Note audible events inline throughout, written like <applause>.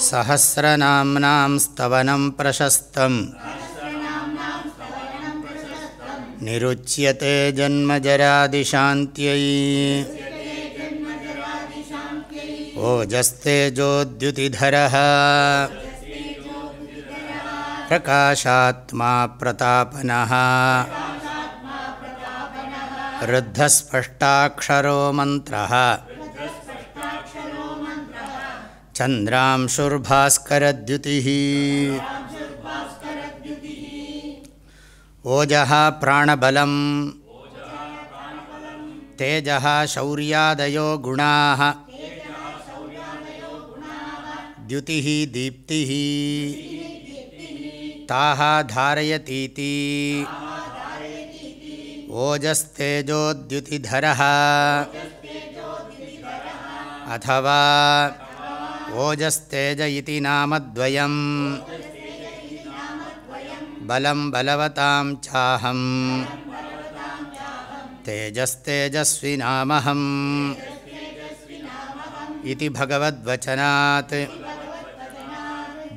सहस्रनाम्नां स्तवनं प्रशस्तम्। निरुच्यते जन्मजरादिशान्त्यै। ओजस्तेजोद्युतिधरः। प्रकाशात्मा प्रतापनः। वृद्धस्पष्टाक्षरो मन्त्रः चन्द्रांशुर्भास्करद्युतिः। ओजः प्राणबलम्। तेजः शौर्यादयो गुणाः। द्युतिः दीप्तिः। ताः धारयतीति। ओजस्तेजोद्युतिधरः। अथवा ओजस्तेज इति नामद्वयम्। बलं बलवतां चाहं तेजस्तेजस्विनामहम् इति भगवद्वचनात्।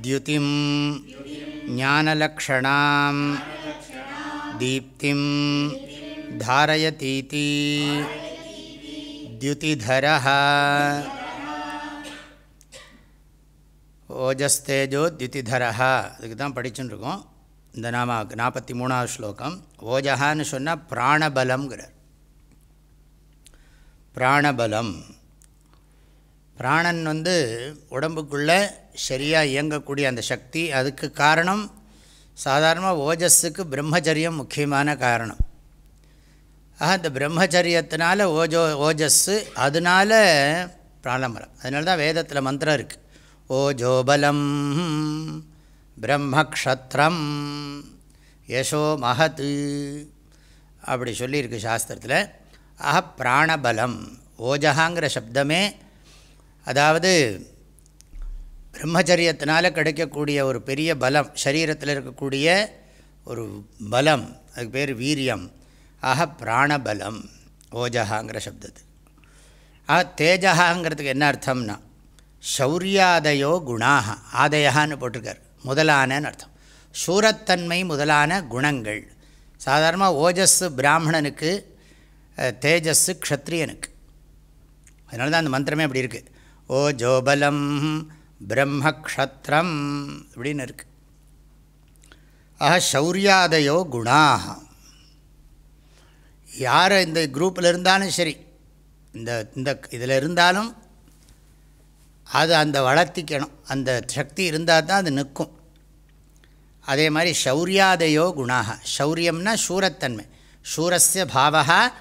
द्युतिं ज्ञानलक्षणां दीप्तिं धारयतीति। द्युतिधरः ஓஜஸ்தேஜோ திதிதரஹா. அதுக்கு தான் படிச்சுன்னு இருக்கோம் இந்த நாம நாற்பத்தி மூணாவது ஸ்லோகம். ஓஜஹான்னு சொன்னால் பிராணபலம்ங்கிறார். பிராணபலம். பிராணன் வந்து உடம்புக்குள்ளே சரியாக இயங்கக்கூடிய அந்த சக்தி அதுக்கு காரணம் சாதாரணமாக ஓஜஸுக்கு பிரம்மச்சரியம் முக்கியமான காரணம். ஆக இந்த பிரம்மச்சரியத்தினால ஓஜோ ஓஜஸ்ஸு அதனால பிராணபலம். அதனால தான் வேதத்தில் மந்திரம் இருக்குது ஓஜோபலம் பிரம்மக்ஷத்ரம் யசோ மகத்து அப்படி சொல்லியிருக்கு சாஸ்திரத்தில். அஹ பிராணபலம். ஓஜகாங்கிற சப்தமே அதாவது பிரம்மச்சரியத்தினால் கிடைக்கக்கூடிய ஒரு பெரிய பலம் சரீரத்தில் இருக்கக்கூடிய ஒரு பலம் அதுக்கு பேர் வீரியம். ஆக பிராணபலம். ஓஜகாங்கிற சப்தத்து ஆக தேஜகாங்கிறதுக்கு என்ன அர்த்தம்னா சௌரியாதயோ குணாக ஆதயான்னு போட்டிருக்கார். முதலானன்னு அர்த்தம். சூரத்தன்மை முதலான குணங்கள். சாதாரணமாக ஓஜஸ்ஸு பிராமணனுக்கு தேஜஸ்ஸு க்ஷத்ரியனுக்கு. அதனால தான் அந்த மந்திரமே அப்படி இருக்குது ஓ ஜோபலம் பிரம்மக்ஷத்ரம் அப்படின்னு இருக்குது ஆக சௌரியாதயோ குணாக யார் இந்த குரூப்பில் இருந்தாலும் சரி இந்த இந்த இதில் இருந்தாலும் அது அந்த வளர்த்திக்கணும். அந்த சக்தி இருந்தால் தான் அது நிற்கும். அதே மாதிரி சௌரியாதயோ குணாக ஷௌரியம்னா சூரத்தன்மை. சூரஸ்ய பாவா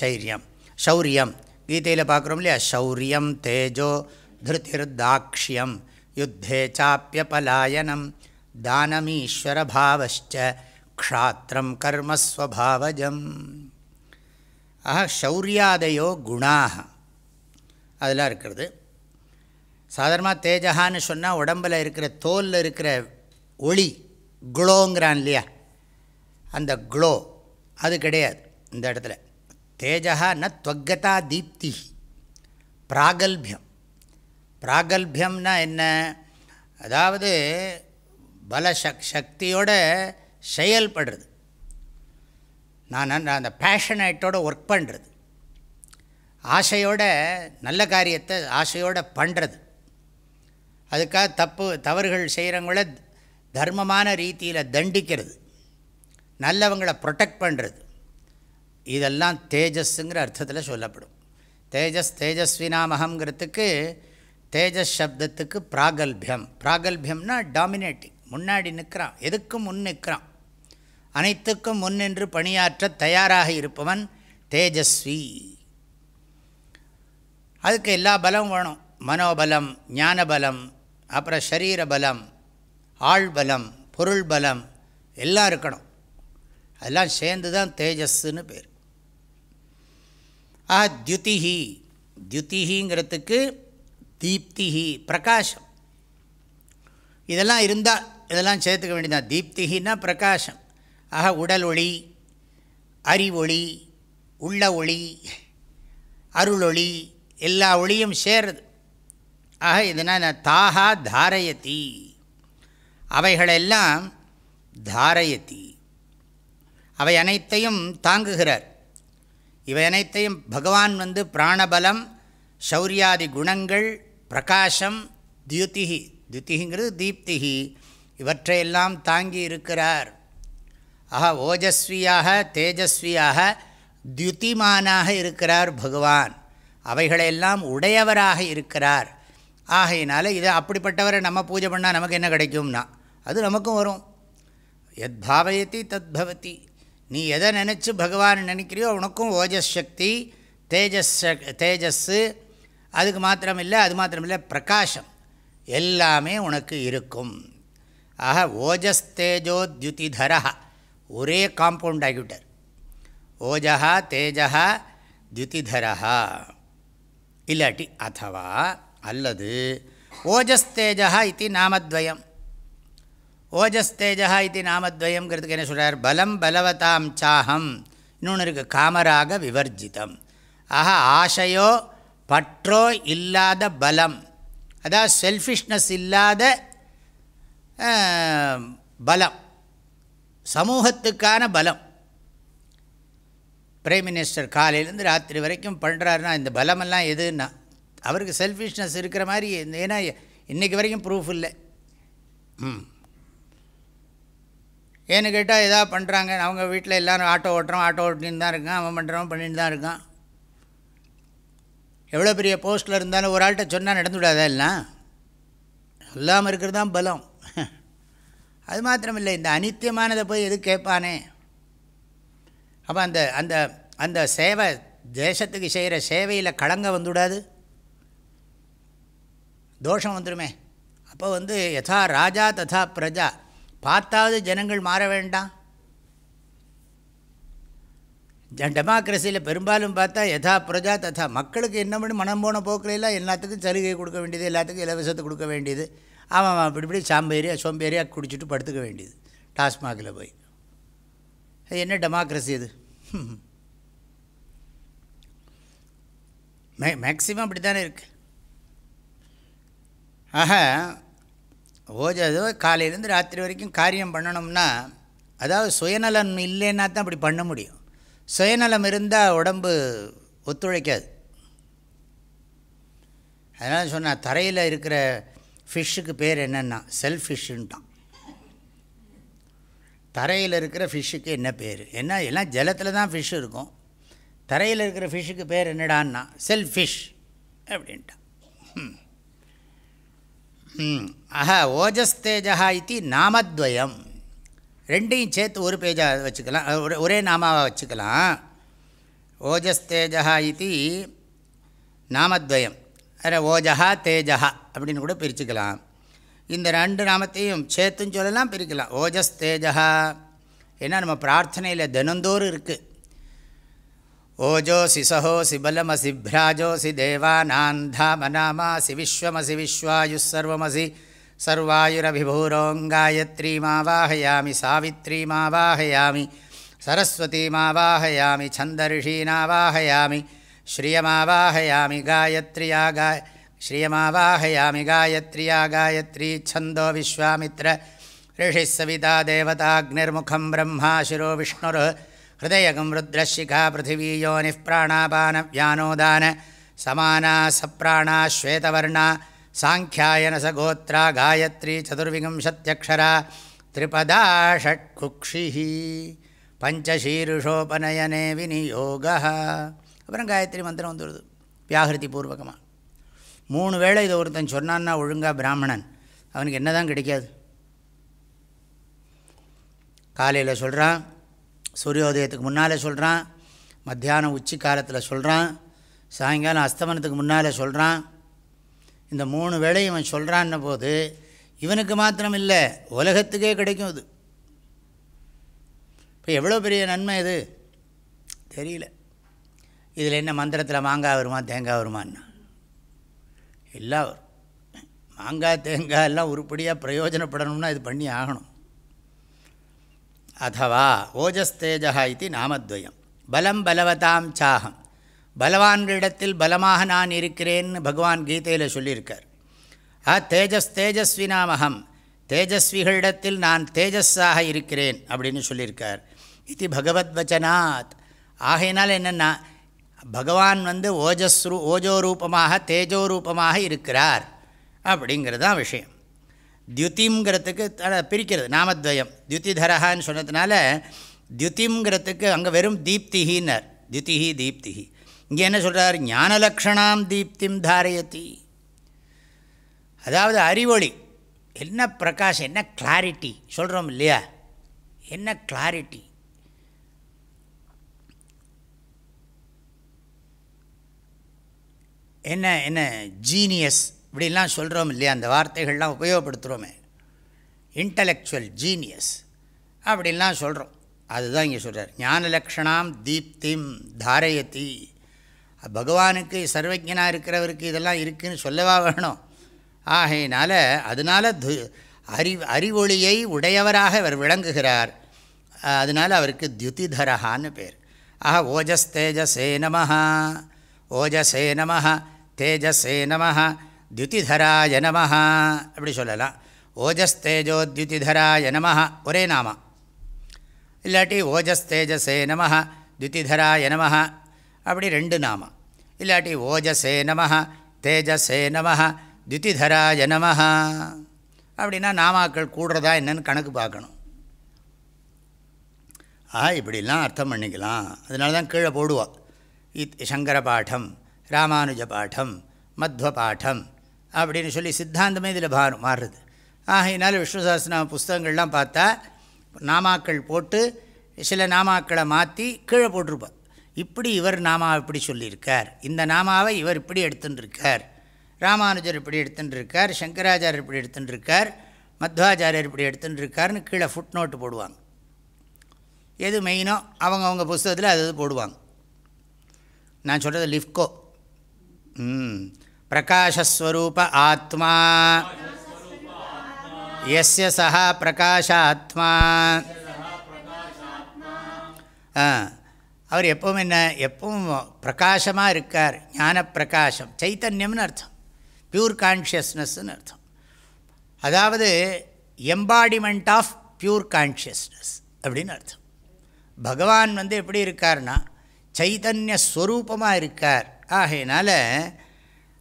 சைரியம் சௌரியம் கீதையில் பார்க்குறோம் இல்லையா? சௌரியம் தேஜோ திருதிர்தாக்ஷியம் யுத்தே சாப்பியபலாயனம் தானமீஸ்வரபாவச்ச க்ஷாத்திரம் கர்மஸ்வபாவஜம் ஆக சௌரியாதயோ குணாக அதெல்லாம் இருக்கிறது. சாதாரணமாக தேஜகான்னு சொன்னால் உடம்பில் இருக்கிற தோலில் இருக்கிற ஒளி குளோங்கிறான் இல்லையா? அந்த குளோ அது கிடையாது இந்த இடத்துல. தேஜகா ந துவக்கதா தீப்தி பிராகல்பியம். பிராகல்பியம்னா என்ன? அதாவது பல சக் சக்தியோட செயல்படுறது. நான் அந்த பேஷனேட்டோட ஒர்க் பண்ணுறது ஆசையோட நல்ல காரியத்தை ஆசையோடு பண்ணுறது அதுக்காக தப்பு தவறுகள் செய்கிறவங்கள தர்மமான ரீதியில் தண்டிக்கிறது. நல்லவங்களை ப்ரொடெக்ட் பண்ணுறது இதெல்லாம் தேஜஸ்ஸுங்கிற அர்த்தத்தில் சொல்லப்படும். தேஜஸ் தேஜஸ்வினாமகங்கிறதுக்கு தேஜஸ் சப்தத்துக்கு பிராகல்பியம். பிராகல்பியம்னா டாமினேட்டிங் முன்னாடி நிற்கிறான் எதுக்கும் முன் நிற்கிறான் அனைத்துக்கும் முன்னின்று பணியாற்ற தயாராக இருப்பவன் தேஜஸ்வி. அதுக்கு எல்லா பலம் வேணும். மனோபலம் ஞானபலம் அப்புறம் ஷரீர பலம் ஆள் பலம் பொருள் பலம் எல்லாம் இருக்கணும். அதெல்லாம் சேர்ந்து தான் தேஜஸ்ன்னு பேர். ஆ தியுதிஹி தியுதிஹிங்கிறதுக்கு தீப்திஹி பிரகாசம் இதெல்லாம் இருந்தால் இதெல்லாம் சேர்த்துக்க வேண்டியதான் தீப்திகின்னா பிரகாசம் ஆக உடல் ஒளி அறிவொளி உள்ள ஒளி அருளொளி எல்லா ஒளியும் சேருது ஆக இதனால் தாகா தாரயதி. அவைகளெல்லாம் தாரயதி. அவை அனைத்தையும் தாங்குகிறார். இவை அனைத்தையும் பகவான் வந்து பிராணபலம் சௌரியாதி குணங்கள் பிரகாசம் தியுதிகி தியுதிங்கிறது தீப்திகி இவற்றையெல்லாம் தாங்கி இருக்கிறார். ஆக ஓஜஸ்வியாக தேஜஸ்வியாக தியுதிமானாக இருக்கிறார் பகவான். அவைகளையெல்லாம் உடையவராக இருக்கிறார். ஆகையினால இதை அப்படிப்பட்டவரை நம்ம பூஜை பண்ணால் நமக்கு என்ன கிடைக்கும்னா அது நமக்கும் வரும். எத் பாவயத்தி தத் பவதி. நீ எதை நினச்சி பகவான் நினைக்கிறியோ உனக்கும் ஓஜஸ் சக்தி தேஜஸ் தேஜஸ்ஸு அதுக்கு மாத்திரமில்லை அது மாத்திரமில்லை பிரகாசம். எல்லாமே உனக்கு இருக்கும். ஆக ஓஜஸ் தேஜோ தியுதிதரா ஒரே காம்பவுண்ட் ஆகிவிட்டார். ஓஜா தேஜா தியுதிதரா இல்லாட்டி அதுவா அல்லது ஓஜஸ்தேஜா இது நாமத்வயம். ஓஜஸ்தேஜா இது நாமத்வயங்கிறதுக்கு என்ன சொல்கிறார் பலம் பலவதாம் சாகம் இன்னொன்று இருக்குது காமராக விவர்ஜிதம். ஆஹா ஆசையோ பற்றோ இல்லாத பலம். அதாவது செல்ஃபிஷ்னஸ் இல்லாத பலம். சமூகத்துக்கான பலம். பிரைம் மினிஸ்டர் காலையிலேருந்து ராத்திரி வரைக்கும் பண்ணுறாருன்னா இந்த பலமெல்லாம் எதுன்னா அவருக்கு செல்ஃபிஷ்னஸ் இருக்கிற மாதிரி ஏன்னா இன்றைக்கி வரைக்கும் ப்ரூஃப் இல்லை. ம். ஏன்னு கேட்டால் எதாவது பண்ணுறாங்க அவங்க வீட்டில் எல்லோரும் ஆட்டோ ஓட்டுறோம் ஆட்டோ ஓட்டின்னு தான் இருக்கான் அவன் பண்ணுறவன் பண்ணிட்டு தான் இருக்கான். எவ்வளோ பெரிய போஸ்ட்டில் இருந்தாலும் ஒரு ஆள்கிட்ட சொன்னால் நடந்துவிடாதா எல்லாம்? இல்லாமல் இருக்கிறது தான் பலம். <laughs> அது மாத்திரமில்லை இந்த அனித்தியமானதை போய் எது கேட்பானே? அப்போ அந்த அந்த அந்த சேவை தேசத்துக்கு செய்கிற சேவையில் கலங்க வந்துவிடாது? தோஷம் வந்துடுமே அப்போ வந்து யதா ராஜா ததா பிரஜா பார்த்தாவது ஜனங்கள் மாற வேண்டாம். டெமோக்ரஸியில் பெரும்பாலும் பார்த்தா யதா பிரஜா ததா மக்களுக்கு என்ன பண்ணி மனம் போன போக்கிலெல்லாம் எல்லாத்துக்கும் சலுகை கொடுக்க வேண்டியது எல்லாத்துக்கும் இலவசத்தை கொடுக்க வேண்டியது. அவன் அப்படி இப்படி சாம்பேரியா சோம்பேரியாக குடிச்சிட்டு படுத்துக்க வேண்டியது டாஸ்மாகில் போய். அது என்ன டெமோக்ரஸி இது மே மேக்சிமம் அப்படி தானே இருக்குது ஆக ஓஜதோ காலையிலேருந்து ராத்திரி வரைக்கும் காரியம் பண்ணணும்னா அதாவது சுயநலம் இல்லைன்னா தான் அப்படி பண்ண முடியும். சுயநலம் இருந்தால் உடம்பு ஒத்துழைக்காது. அதனால் சொன்னால் தரையில் இருக்கிற ஃபிஷ்ஷுக்கு பேர் என்னென்னா செல்ஃபிஷ்ஷுன்ட்டான் தரையில் இருக்கிற ஃபிஷ்ஷுக்கு என்ன பேர்? என்ன எல்லாம் ஜலத்தில் தான் ஃபிஷ் இருக்கும். தரையில் இருக்கிற ஃபிஷ்ஷுக்கு பேர் என்னடான்னா செல்ஃபிஷ் ஃபிஷ் அப்படின்ட்டான். அஹ ஓஜஸ்தேஜா இது நாமத்வயம். ரெண்டையும் சேர்த்து ஒரு பேஜாக வச்சுக்கலாம் ஒரே நாமாவாக வச்சுக்கலாம். ஓஜஸ்தேஜா இது நாமத்வயம். அதில் ஓஜா தேஜா அப்படின்னு கூட பிரிச்சுக்கலாம். இந்த ரெண்டு நாமத்தையும் சேர்த்துன்னு சொல்லலாம் பிரிக்கலாம். ஓஜஸ் தேஜா ஏன்னா நம்ம பிரார்த்தனையில் தினந்தோறும் இருக்குது ओजोऽसि सहोऽसि बलमसि भ्राजोऽसि देवानान्धामनामासि विश्वमसि विश्वायुः सर्वमसि सर्वायुरभिभूरोऽङ्गायत्रीमावाहयामि सावित्रीमावाहयामि सरस्वतीमावाहयामि छन्दर्षीनावाहयामि श्रियमावाहयामि गायत्र्या गाय श्रियमावाहयामि गायत्र्या गायत्री छन्दो विश्वामित्र, ऋषिः सविता देवताग्निर्मुखं ब्रह्मा शिरो विष्णुर् ஹிருதயகம் ருத்ரஷிகா பிருத்திவி யோனிப் பிராணாபான வியானோதான சமானா சப்ராணா ஸ்வேதவர்ணா சாங்கியாயன சகோத்ரா காயத்ரி சதுர்விங்கம்சத்யக்ஷரா திரிபதா ஷட்குக்ஷி பஞ்சசீருஷோபநயனே விநியோக அப்புறம் காயத்ரி மந்திரம் வந்துடுது வியாகிருதி பூர்வகமாக மூணு வேளை இதை ஒருத்தன் சொன்னான்னா ஒழுங்காக பிராமணன் அவனுக்கு என்ன தான் கிடைக்காது. காலையில் சொல்கிறான் சூரியோதயத்துக்கு முன்னால் சொல்கிறான் மத்தியானம் உச்சி காலத்தில் சொல்கிறான் சாயங்காலம் அஸ்தமனத்துக்கு முன்னால் சொல்கிறான் இந்த மூணு வேளை இவன் சொல்கிறான்ன போது இவனுக்கு மாத்திரம் இல்லை உலகத்துக்கே கிடைக்கும் அது. இப்போ எவ்வளோ பெரிய நன்மை இது? தெரியல. இதில் என்ன மந்திரத்தில் மாங்காய் வருமா தேங்காய் வருமானா எல்லாம் வரும் மாங்காய் தேங்காய் எல்லாம் உருப்படியாக பிரயோஜனப்படணும்னா இது பண்ணி ஆகணும். அதவா ஓஜஸ்தேஜா இது நாமத்வயம் பலம் பலவதாம் சாகம் பலவான்களிடத்தில் பலமாக நான் இருக்கிறேன்னு பகவான் கீதையில் சொல்லியிருக்கார்। ஆ தேஜஸ் தேஜஸ்வினாமகம் தேஜஸ்விகளிடத்தில் நான் தேஜஸாக இருக்கிறேன் அப்படின்னு சொல்லியிருக்கார்। இது பகவத் வச்சனாத் ஆகையினால் என்னென்னா பகவான் வந்து ஓஜஸ்ரு ஓஜோ ரூபமாக தேஜோ ரூபமாக இருக்கிறார் அப்படிங்கிறது தான் விஷயம்। தியுதிங்கிறதுக்கு பிரிக்கிறது நாமத்வயம். தியுதிதரஹான்னு சொன்னதுனால தியுதிங்கிறதுக்கு அங்கே வெறும் தீப்திகின்னர் தியுதிஹி தீப்திஹி. இங்கே என்ன சொல்கிறார் ஞானலக்ஷணாம் தீப்திம் தாரயதி. அதாவது அறிவொளி. என்ன பிரகாஷம் என்ன கிளாரிட்டி சொல்கிறோம் இல்லையா? என்ன கிளாரிட்டி என்ன என்ன? ஜீனியஸ் இப்படிலாம் சொல்கிறோம் இல்லையா? அந்த வார்த்தைகள்லாம் உபயோகப்படுத்துகிறோமே இன்டலெக்சுவல் ஜீனியஸ் அப்படின்லாம் சொல்கிறோம் அதுதான் இங்கே சொல்கிறார் ஞானலக்ஷணாம் தீப்திம் தாரயதி. பகவானுக்கு சர்வஜனாக இருக்கிறவருக்கு இதெல்லாம் இருக்குதுன்னு சொல்லவா வேணும்? ஆகையினால் அதனால் து அறி அறிவொளியை உடையவராக அவர் விளங்குகிறார். அதனால் அவருக்கு தியுதிதரஹான்னு பேர். ஆஹா ஓஜஸ் தேஜசே நமஹ. ஓஜசே நமஹ. தேஜசே நமஹ. தியுதிதராய நமஹ அப்படி சொல்லலாம். ஓஜஸ் தேஜோ தியுதிதராய நமஹ ஒரே நாமா. இல்லாட்டி ஓஜஸ் தேஜசே நமஹ தியுதிதராய நமஹ அப்படி ரெண்டு நாமா. இல்லாட்டி ஓஜசே நமஹ தேஜசே நமஹ தியுதிதராய நமஹ. அப்படின்னா நாமாக்கள் கூடுறதா என்னன்னு கணக்கு பார்க்கணும். ஆ இப்படிலாம் அர்த்தம் பண்ணிக்கலாம். அதனால தான் கீழே போடுவா. இத் சங்கர பாடம் ராமானுஜ பாடம் மத்வ பாடம் அப்படின்னு சொல்லி சித்தாந்தமே இதில் பாரு மாறுறது. ஆகையினால விஷ்ணு புஸ்தகங்கள்லாம் பார்த்தா நாமாக்கள் போட்டு சில நாமாக்களை மாற்றி கீழே போட்டிருப்பார். இப்படி இவர் நாமா இப்படி சொல்லியிருக்கார். இந்த நாமாவை இவர் இப்படி எடுத்துட்டுருக்கார் ராமானுஜர் இப்படி எடுத்துட்டுருக்கார் சங்கராச்சாரியர் இப்படி எடுத்துட்டுருக்கார் மத்வாச்சாரியர் இப்படி எடுத்துட்டுருக்காருன்னு கீழே ஃபுட் நோட்டு போடுவாங்க. எது மெயினோ அவங்கவுங்க புஸ்தகத்தில் அது போடுவாங்க. நான் சொல்கிறது லிஃப்கோ. ம். பிரகாஷஸ்வரூப ஆத்மா எஸ்ய சா பிரகாஷாத்மா ஆத்மா அவர் எப்பவும் என்ன எப்பவும் பிரகாசமாக இருக்கார் ஞான பிரகாசம் சைத்தன்யம்னு அர்த்தம் பியூர் கான்ஷியஸ்னஸ்ன்னு அர்த்தம். அதாவது எம்பாடிமெண்ட் ஆஃப் பியூர் கான்ஷியஸ்னஸ் அப்படின்னு அர்த்தம். பகவான் வந்து எப்படி இருக்கார்னா சைத்தன்ய ஸ்வரூபமாக இருக்கார். ஆகையினால்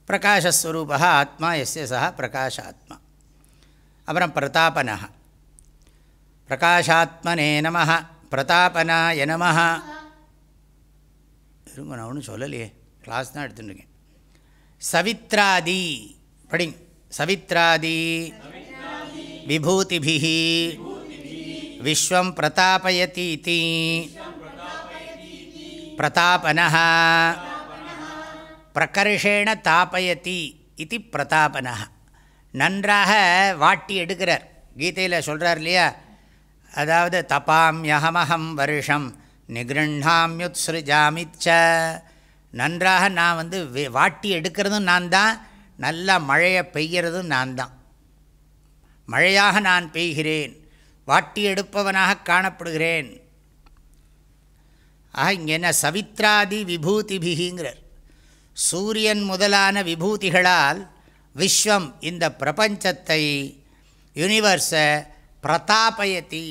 பிரகாஷஸ்வரூபா ஆத்மா எஸ்ய சா பிரகாஷ ஆத்மா அப்புறம் பிரதாபன பிரகாஷாத்மனே நம பிரதாபனாய நம இருங்க நான் ஒன்றும் சொல்லலையே. கிளாஸ் தான் எடுத்துட்டுருக்கேன் சவித்ராதி. படிங் சவித்ராதி. விபூதிபி விஸ்வம் பிரதாபயதி பிரதாபன பிரகர்ஷேண தாபயதி இது பிரதாபனா நன்றாக வாட்டி எடுக்கிறார். கீதையில் சொல்கிறார் இல்லையா? அதாவது தபாம்யஹமஹம் வருஷம் நிகிருண்ணாமியுத்ஸ்ருஜாமிச்ச நன்றாக நான் வந்து வாட்டி எடுக்கிறதும் நான் தான் நல்லா மழையை பெய்கிறதும் நான் தான். மழையாக நான் பெய்கிறேன் வாட்டி எடுப்பவனாக காணப்படுகிறேன். ஆக இங்கே என்ன? சவித்ராதி விபூதிபிகிங்கிறார். சூரியன் முதலான விபூதிகளால் விஸ்வம் இந்த பிரபஞ்சத்தை யூனிவர்ஸை பிரதாபயத்தி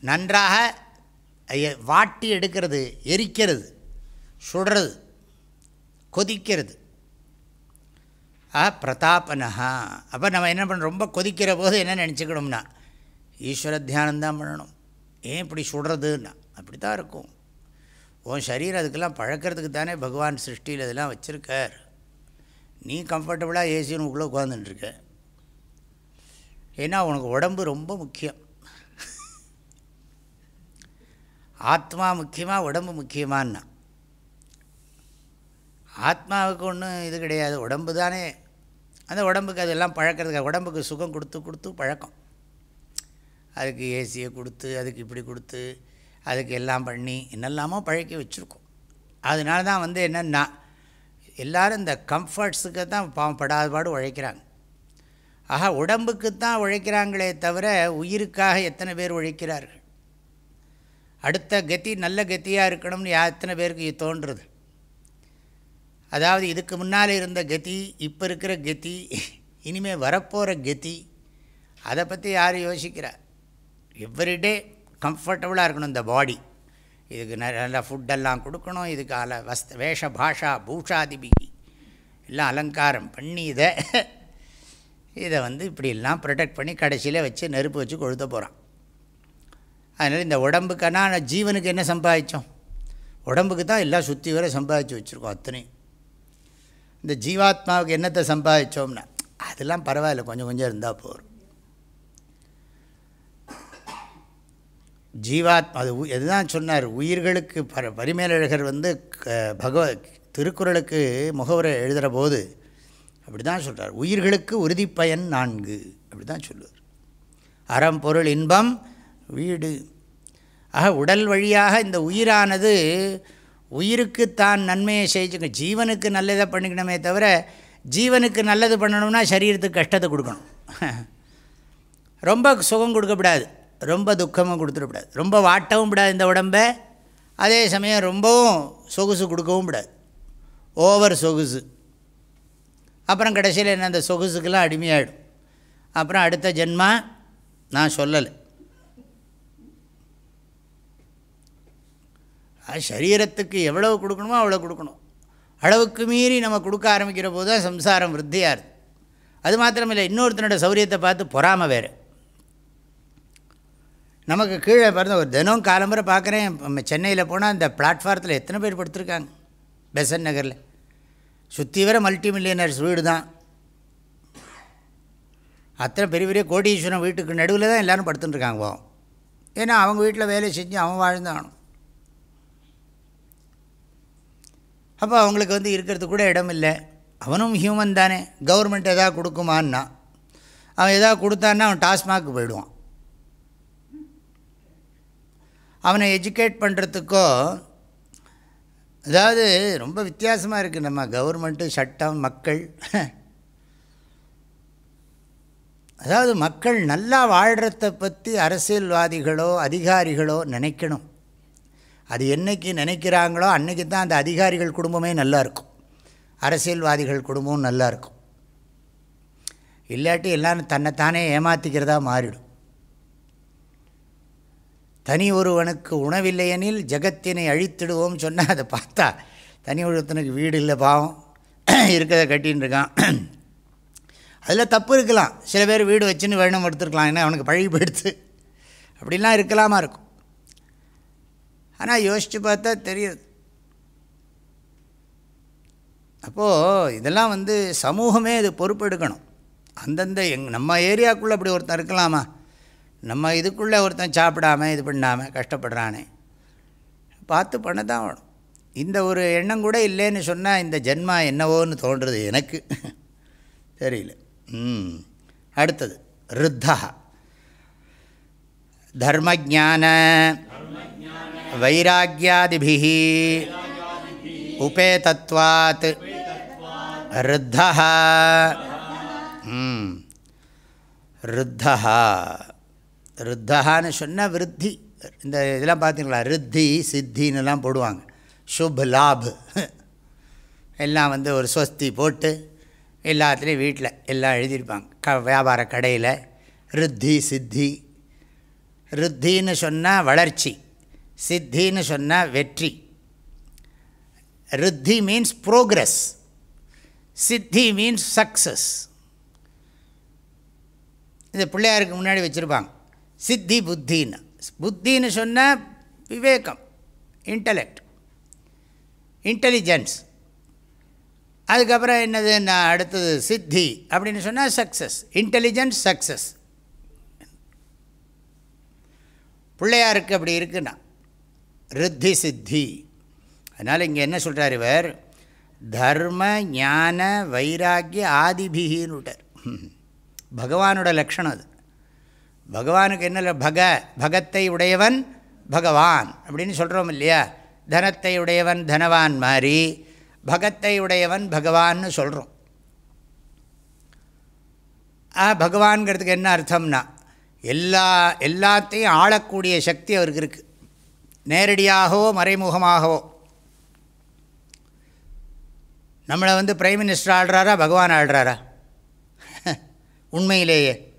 நன்றாக வாட்டி எடுக்கிறது எரிக்கிறது சுடுறது கொதிக்கிறது. ஆ பிரதாபனஹா. அப்போ நம்ம என்ன பண்ணுறோம் ரொம்ப கொதிக்கிற போது என்ன நினச்சிக்கணும்னா ஈஸ்வர தியானந்தான் பண்ணணும். ஏன் இப்படி சுடுறதுன்னா? அப்படி தான் இருக்கும். உன் சரீரம் அதுக்கெல்லாம் பழக்கிறதுக்கு தானே பகவான் சிருஷ்டியில் இதெல்லாம் வச்சுருக்கார். நீ கம்ஃபர்டபுளாக ஏசியும் உள்ளே உட்காந்துட்டுருக்க ஏன்னா உனக்கு உடம்பு ரொம்ப முக்கியம். ஆத்மா முக்கியமாக உடம்பு முக்கியமான்னா. ஆத்மாவுக்கு ஒன்றும் இது கிடையாது உடம்பு தானே. அந்த உடம்புக்கு அதெல்லாம் பழக்கிறதுக்கு உடம்புக்கு சுகம் கொடுத்து கொடுத்து பழக்கம். அதுக்கு ஏசியை கொடுத்து அதுக்கு இப்படி கொடுத்து அதுக்கு எல்லாம் பண்ணி என்னெல்லாமோ பழக்கி வச்சுருக்கோம். அதனால தான் வந்து என்னென்னா எல்லோரும் இந்த கம்ஃபர்ட்ஸுக்கு தான் பாவம் படாத பாடு உழைக்கிறாங்க. ஆஹா உடம்புக்கு தான் உழைக்கிறாங்களே தவிர உயிருக்காக எத்தனை பேர் உழைக்கிறார்கள்? அடுத்த கதி நல்ல கத்தியாக இருக்கணும்னு யா எத்தனை பேருக்கு தோன்றுறது? அதாவது இதுக்கு முன்னால் இருந்த கதி இப்போ இருக்கிற கதி இனிமேல் வரப்போகிற கதி அதை பற்றி யார் யோசிக்கிறா? எவ்ரிடே கம்ஃபர்டபுளாக இருக்கணும் இந்த பாடி இதுக்கு நல்ல ஃபுட்டெல்லாம் கொடுக்கணும். இதுக்கு அல வஸ்த வேஷ பாஷா பூஷாதிபிகி எல்லாம் அலங்காரம் பண்ணி இதை இதை வந்து இப்படிலாம் ப்ரொடெக்ட் பண்ணி கடைசியில் வச்சு நெருப்பு வச்சு கொழுத்த போகிறான் அதனால் இந்த உடம்புக்கானா ஜீவனுக்கு என்ன சம்பாதிச்சோம்? உடம்புக்கு தான் எல்லாம் சுற்றி வர சம்பாதிச்சு வச்சுருக்கோம் அத்தனையும். இந்த ஜீவாத்மாவுக்கு என்னத்தை சம்பாதிச்சோம்னா அதெல்லாம் பரவாயில்ல கொஞ்சம் கொஞ்சம் இருந்தால் போகும் ஜீவாத்மா அது எதுதான் சொன்னார் உயிர்களுக்கு பர பரிமேலழகர் வந்து பகவ திருக்குறளுக்கு முகவரை எழுதுகிற போது அப்படி தான் சொல்கிறார் உயிர்களுக்கு உறுதிப்பயன் நான்கு அப்படி தான் சொல்லுவார். அறம் பொருள் இன்பம் வீடு. ஆக உடல் வழியாக இந்த உயிரானது உயிருக்கு தான் நன்மையை செய்யுங்க ஜீவனுக்கு நல்லதை பண்ணிக்கணுமே தவிர ஜீவனுக்கு நல்லது பண்ணணும்னா சரீரத்துக்கு கஷ்டத்தை கொடுக்கணும். <laughs> ரொம்ப சுகம் கொடுக்கக்கூடாது ரொம்ப துக்கமும் கொடுத்துடக்கூடாது. ரொம்ப வாட்டவும் விடாது இந்த உடம்பை. அதே சமயம் ரொம்பவும் சொகுசு கொடுக்கவும் விடாது. ஓவர் சொகுசு. அப்புறம் கடைசியில் என்ன அந்த சொகுசுக்கெல்லாம் அடிமையாகிடும் அப்புறம் அடுத்த ஜென்மா நான் சொல்லலை. சரீரத்துக்கு எவ்வளவு கொடுக்கணுமோ அவ்வளோ கொடுக்கணும். அளவுக்கு மீறி நம்ம கொடுக்க ஆரம்பிக்கிற போது தான் சம்சாரம் விருத்தியாக இருக்குது அது மாத்திரமில்லை இன்னொருத்தனோட சௌரியத்தை பார்த்து பொறாமல் வேறு. நமக்கு கீழே பிறந்த ஒரு தினம் காலம்புரை பார்க்குறேன். சென்னையில் போனால் இந்த பிளாட்ஃபாரத்தில் எத்தனை பேர் படுத்துருக்காங்க? பெசன் நகரில். சுற்றி வர மல்டி மில்லியனர்ஸ் வீடு தான். அத்தனை பெரிய பெரிய கோடீஸ்வரன் வீட்டுக்கு நடுவில் தான் எல்லோரும் படுத்துட்டுருக்காங்க போவோம் ஏன்னா அவங்க வீட்டில் வேலை செஞ்சு அவன் வாழ்ந்தானும் அப்போ அவங்களுக்கு வந்து இருக்கிறதுக்கு கூட இடம் இல்லை அவனும் ஹியூமன் தானே. கவர்மெண்ட் எதாவது கொடுக்குமான்னா அவன் எதாவது கொடுத்தான்னா அவன் டாஸ்மாக் போயிடுவான். அவனை எஜுகேட் பண்ணுறதுக்கோ அதாவது ரொம்ப வித்தியாசமாக இருக்குது நம்ம கவர்மெண்ட்டு சட்டம் மக்கள். அதாவது மக்கள் நல்லா வாழ்கிறத பற்றி அரசியல்வாதிகளோ அதிகாரிகளோ நினைக்கணும். அது என்றைக்கு நினைக்கிறாங்களோ அன்றைக்கி தான் அந்த அதிகாரிகள் குடும்பமே நல்லாயிருக்கும் அரசியல்வாதிகள் குடும்பமும் நல்லாயிருக்கும் இல்லாட்டி எல்லோரும் தன்னைத்தானே ஏமாற்றிக்கிறதா மாறிடும். தனி ஒருவனுக்கு உணவில்லையெனில் ஜெகத்தினை அழித்திடுவோம் சொன்னால் அதை பார்த்தா தனி ஒருத்தனுக்கு வீடு இல்லை பாவம். இருக்கிறத கட்டின்னு இருக்கான். அதில் தப்பு இருக்கலாம். சில பேர் வீடு வச்சுன்னு வேணும் எடுத்துருக்கலாம். ஏன்னா அவனுக்கு பழகி போயிடுத்து அப்படிலாம் இருக்கலாமா இருக்கும். ஆனால் யோசித்து பார்த்தா தெரியுது. அப்போது இதெல்லாம் வந்து சமூகமே இது பொறுப்பெடுக்கணும். அந்தந்த எங் நம்ம ஏரியாவுக்குள்ளே அப்படி ஒருத்தன் இருக்கலாமா? நம்ம இதுக்குள்ளே ஒருத்தன் சாப்பிடாமல் இது பண்ணாமல் கஷ்டப்படுறானே. பார்த்து பண்ண தான் வேணும் இந்த ஒரு எண்ணம் கூட இல்லைன்னு சொன்னால் இந்த ஜென்மா என்னவோன்னு தோன்றுறது எனக்கு. <laughs> தெரியல. ம். அடுத்தது ருத்தா. தர்மஜான வைராக்கியாதிபி உபேதத்வாத். ருத்தா. ருத்தா. ருத்தகான்னு சொன்னால் விருத்தி. இந்த இதெல்லாம் பார்த்தீங்களா ரித்தி சித்தின்னுலாம் போடுவாங்க. சுப் லாப். எல்லாம் வந்து ஒரு ஸ்வஸ்தி போட்டு எல்லாத்துலேயும் வீட்டில் எல்லாம் எழுதியிருப்பாங்க. க வியாபார கடையில் ரித்தி சித்தி. ரித்தின்னு சொன்னால் வளர்ச்சி. சித்தின்னு சொன்னால் வெற்றி. ரித்தி மீன்ஸ் ப்ரோக்ரஸ் சித்தி மீன்ஸ் சக்ஸஸ் இது பிள்ளையாருக்கு முன்னாடி வச்சுருப்பாங்க. சித்தி புத்தின்னு. புத்தின்னு சொன்னால் விவேகம் இன்டலெக்ட் இன்டெலிஜென்ஸ் அதுக்கப்புறம் என்னது நான் அடுத்தது சித்தி அப்படின்னு சொன்னால் சக்ஸஸ் இன்டெலிஜென்ஸ் சக்ஸஸ் பிள்ளையாருக்கு அப்படி இருக்குன்னா ரித்தி சித்தி. அதனால் இங்கே என்ன சொல்கிறார் இவர்? தர்ம ஞான வைராக்கிய ஆதிபிகின்னு விட்டார். <laughs> பகவானோட லக்ஷணம் அது. பகவானுக்கு என்ன பக பகத்தை உடையவன் பகவான் அப்படின்னு சொல்கிறோம் இல்லையா? தனத்தை உடையவன் தனவான் மாதிரி பகத்தை உடையவன் பகவான்னு சொல்கிறோம் ஆ பகவான்கிறதுக்கு என்ன அர்த்தம்னா எல்லா எல்லாத்தையும் ஆளக்கூடிய சக்தி அவருக்கு இருக்குது நேரடியாகவோ மறைமுகமாகவோ. நம்மளை வந்து பிரைம் மினிஸ்டர் ஆள்றாரா பகவான் ஆள்றாரா? <laughs> உண்மையிலேயே.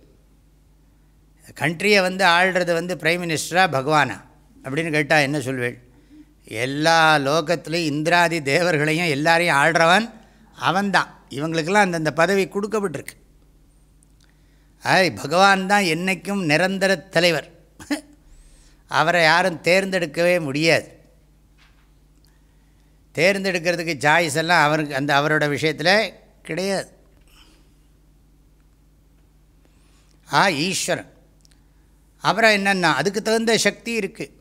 கண்ட்ரியை வந்து ஆள்றது வந்து பிரைம் மினிஸ்டராக பகவானா? அப்படின்னு கேட்டால் என்ன சொல்வேள்? எல்லா லோகத்துலேயும் இந்திராதி தேவர்களையும் எல்லாரையும் ஆள்றவன் அவன்தான். இவங்களுக்கெல்லாம் அந்தந்த பதவி கொடுக்கப்பட்டிருக்கு. ஆய் பகவான் தான் என்றைக்கும் நிரந்தர தலைவர். அவரை யாரும் தேர்ந்தெடுக்கவே முடியாது. தேர்ந்தெடுக்கிறதுக்கு சாய்ஸ் எல்லாம் அவருக்கு அந்த அவரோட விஷயத்தில் கிடையாது. ஆ ஈஸ்வரன். அப்புறம் என்னென்னா அதுக்கு தகுந்த சக்தி இருக்குது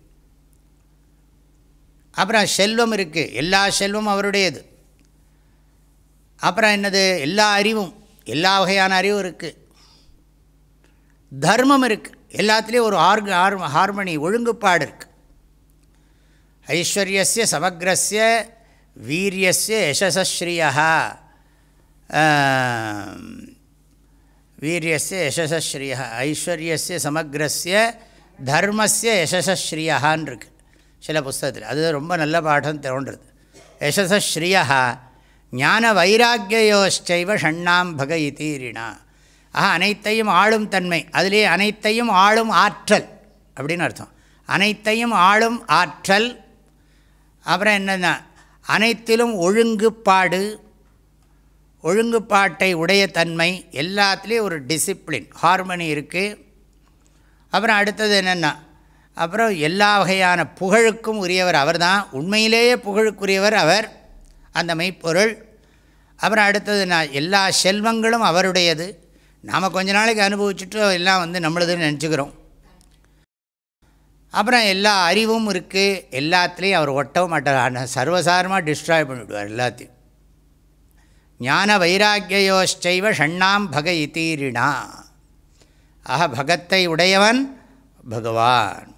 அப்புறம் செல்வம் இருக்குது எல்லா செல்வம் அவருடையது. அப்புறம் என்னது? எல்லா அறிவும் எல்லா வகையான அறிவும் இருக்குது தர்மம் இருக்குது எல்லாத்துலேயும் ஒரு ஆர்க ஆர் ஹார்மனி ஒழுங்குப்பாடு இருக்குது ஐஸ்வர்யஸ்ய சமக்ரஸ்ய வீரியஸ்ய யசஸ்ஸ்ரீயா வீரியஸ்ய யசஸ்ஸ்ரீயா ஐஸ்வர்யஸ்ய சமக்ரஸ்ய தர்மஸ்ய யசஸ்ஸ்ரீயான்னு இருக்குது சில புஸ்தகத்தில் அது ரொம்ப நல்ல பாடம் தோன்றுறது யசஸ்ஸ்ரீயா ஞான வைராக்கியோஷ்டைவ ஷண்ணாம் பகை இதீரிணா ஆஹா அனைத்தையும் ஆளும் தன்மை அதிலே அனைத்தையும் ஆளும் ஆற்றல் அப்படின்னு அர்த்தம் அனைத்தையும் ஆளும் ஆற்றல் அப்புறம் என்னென்னா அனைத்திலும் ஒழுங்குப்பாடு ஒழுங்குப்பாட்டை உடைய தன்மை எல்லாத்துலேயும் ஒரு டிசிப்ளின் ஹார்மனி இருக்குது அப்புறம் அடுத்தது என்னென்னா அப்புறம் எல்லா வகையான புகழுக்கும் உரியவர் அவர் தான் உண்மையிலேயே புகழுக்குரியவர் அவர். அந்த மெய்ப்பொருள். அப்புறம் அடுத்தது நான் எல்லா செல்வங்களும் அவருடையது. நாம் கொஞ்ச நாளைக்கு அனுபவிச்சுட்டு எல்லாம் வந்து நம்மளதுன்னு நினச்சிக்கிறோம். அப்புறம் எல்லா அறிவும் இருக்குது எல்லாத்துலேயும் அவர் ஒட்டவும் மாட்டார். ஆனால் சர்வசாரமாக டிஸ்ட்ராய் பண்ணிவிடுவார் எல்லாத்தையும். ஞான வைராக்கியோச்சைவ ஷண்ணாம் பக இதீரிணா ஆக பகத்தை உடையவன் பகவான்.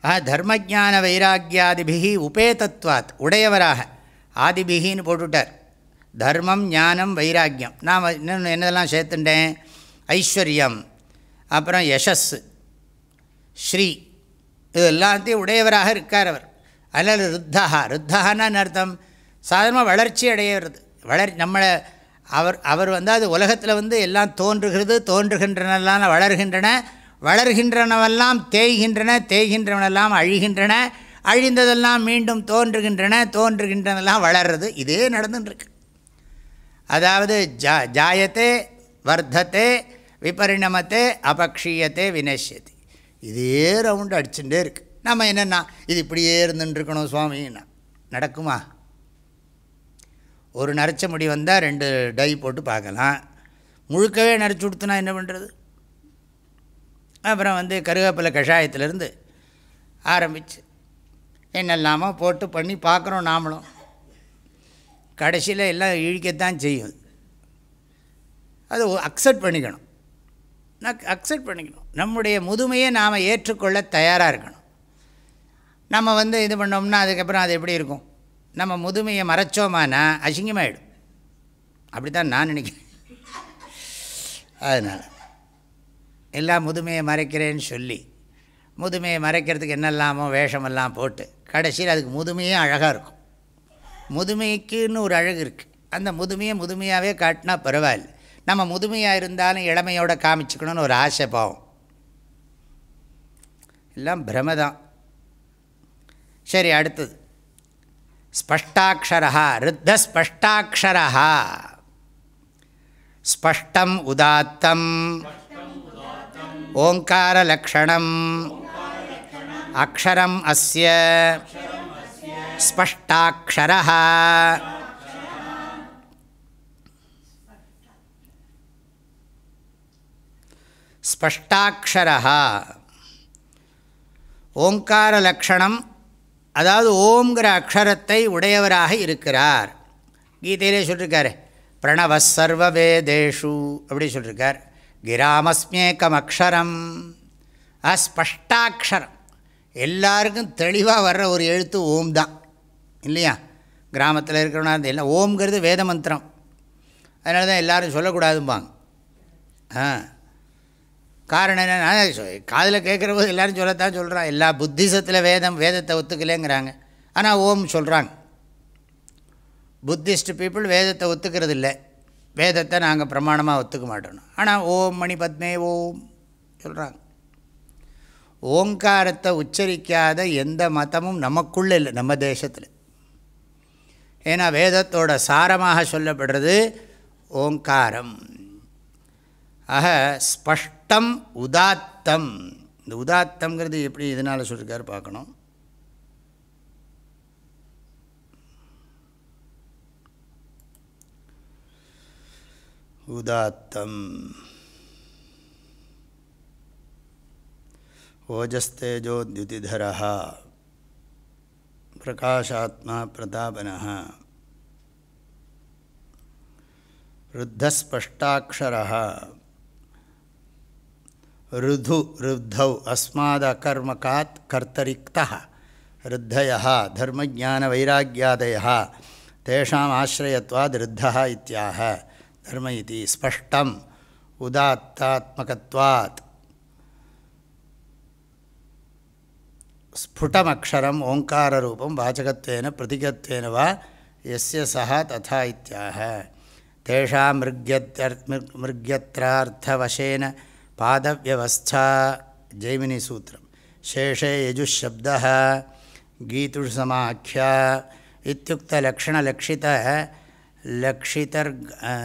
ஆக தர்மஜான வைராக்கியாதிபிகி உபேதத்வாத் உடையவராக. ஆதிபிகின்னு போட்டுட்டார். தர்மம் ஞானம் வைராக்கியம். நான் இன்னொன்று என்னதெல்லாம் சேர்த்துட்டேன் ஐஸ்வர்யம் அப்புறம் யசஸ் ஸ்ரீ. இது எல்லாத்தையும் உடையவராக இருக்கார் அவர். அதனால் ருத்தகா ருத்தகான்னு அர்த்தம்? சாதாரணமாக வளர்ச்சி அடையிறது. வளர் நம்மளை அவர் அவர் வந்து அது உலகத்தில் வந்து எல்லாம் தோன்றுகிறது தோன்றுகின்றனெல்லாம் வளர்கின்றன. வளர்கின்றனவெல்லாம் தேய்கின்றன தேய்கின்றவனெல்லாம் அழிகின்றன. அழிந்ததெல்லாம் மீண்டும் தோன்றுகின்றன தோன்றுகின்றனெல்லாம் வளர்றது. இதே நடந்துட்டுருக்கு அதாவது ஜா ஜாயத்தே வர்த்தத்தை விபரிணமத்தை அபக்ஷீயத்தை வினஷ்யத்தை இதே ரவுண்டு அடிச்சுட்டே இருக்குது நம்ம என்னென்னா இது இப்படியே இருந்துட்டுருக்கணும் சுவாமின்னா. நடக்குமா? ஒரு நரைச்ச முடி வந்தால் ரெண்டு டை போட்டு பார்க்கலாம். முழுக்கவே நரைச்சி கொடுத்துனா என்ன பண்ணுறது அப்புறம் வந்து கருவேப்பிலை கஷாயத்திலேருந்து ஆரம்பித்து என்னெல்லாமோ போட்டு பண்ணி பார்க்குறோம் நாமளும். கடைசியில் எல்லாம் இழிக்கத்தான் செய்யும். அது அக்செப்ட் பண்ணிக்கணும். நான் அக்செப்ட் பண்ணிக்கணும். நம்முடைய முதுமையை நாம் ஏற்றுக்கொள்ள தயாராக இருக்கணும். நம்ம வந்து இது பண்ணோம்னா அதுக்கப்புறம் அது எப்படி இருக்கும்? நம்ம முதுமையை மறைச்சோமானா அசிங்கமாயிடும். அப்படி தான் நான் நினைக்கிறேன். அதனால் எல்லாம் முதுமையை மறைக்கிறேன்னு சொல்லி முதுமையை மறைக்கிறதுக்கு என்னெல்லாமோ வேஷமெல்லாம் போட்டு கடைசியில் அதுக்கு முதுமையே அழகாக இருக்கும். முதுமைக்குன்னு ஒரு அழகு இருக்குது அந்த முதுமையை முதுமையாகவே காட்டினா பரவாயில்ல. நம்ம முதுமையாக இருந்தாலும் இளமையோடு காமிச்சுக்கணும்னு ஒரு ஆசை பாவம். எல்லாம் பிரமதான் சரி அடுத்தது. ஸ்பஷ்டாட்சரா ருத்த ஸ்பஷ்டாட்சரா ஸ்பஷ்டம் உதாத்தம் ஓங்காரலக்ஷணம் அக்ஷரம் அஸ்ய ஸ்பஷ்டாட்சரா ஸ்பஷ்டாட்சரா ஓங்காரலக்ஷணம் அதாவது ஓம்ங்கிற அக்ஷரத்தை உடையவராக இருக்கிறார். கீதையிலே சொல்லியிருக்காரு பிரணவ சர்வ வேதேஷு அப்படி சொல்லியிருக்கார் கிராமஸ்மேக்கம் அக்ஷரம். ஸ்பஷ்டாட்சரம் எல்லாருக்கும் தெளிவாக வர்ற ஒரு எழுத்து ஓம் தான். இல்லையா? கிராமத்தில் இருக்கிறவனா அந்த எல்லாம் ஓம்ங்கிறது வேத மந்திரம் அதனால தான் எல்லோரும் சொல்லக்கூடாதும்பாங்க. ஆ. காரணம் என்னென்னா காதில் கேட்குற போது எல்லோரும் சொல்லத்தான் சொல்கிறான் எல்லா புத்திசத்தில் வேதம் வேதத்தை ஒத்துக்கலைங்கிறாங்க. ஆனால் ஓம் சொல்கிறாங்க புத்திஸ்ட் பீப்புள் வேதத்தை ஒத்துக்கிறது இல்லை வேதத்தை நாங்கள் பிரமாணமாக ஒத்துக்க மாட்டோம் ஆனால் ஓம் மணி பத்மே ஓம் சொல்கிறாங்க ஓங்காரத்தை உச்சரிக்காத எந்த மதமும் நமக்குள்ளே இல்லை நம்ம தேசத்தில். ஏன்னா வேதத்தோட சாரமாக சொல்லப்படுறது ஓங்காரம். ஆக அத்தம் உதாத்தம் இந்த உதாத்தம்ங்கிறது எப்படி எதனால் சொல்லியிருக்காரு பார்க்கணும் உதாத்தம் ஓஜஸ்தேஜோத்யுதிதர பிரகாஷாத்மா பிரதாபன ருத்தஸ்பஷ்டாட்சர ருது ருத்தௌ அஸ்மாத் அகர்மகாத் கர்த்தரிக்தா ருத்தயா தர்மஜான வைராக்கியாதயா தேஷாம் ஆசிரியத்வாத் ருத்தா இத்தியாக தர்ம இது ஸ்பஷ்டம் உதாத்தாத்மகத்வாத் ஸ்புடமக்ஷரம் ஓங்காரரூபம் வாச்சகத்வேன பிரதிகத்வேன வா எஸ்ய சா ததா இத்தியாக தேஷாம் மிருக்யத் மிருக்யத்ரார்த்தவசேன பாதவியவஸ்தா ஜெய்மினி சூத்திரம் சேஷே யஜுஷப்த கீதுஷ் சமாக்கியா இத்தியுக்தலக்ஷணலக்ஷித லக்ஷிதர்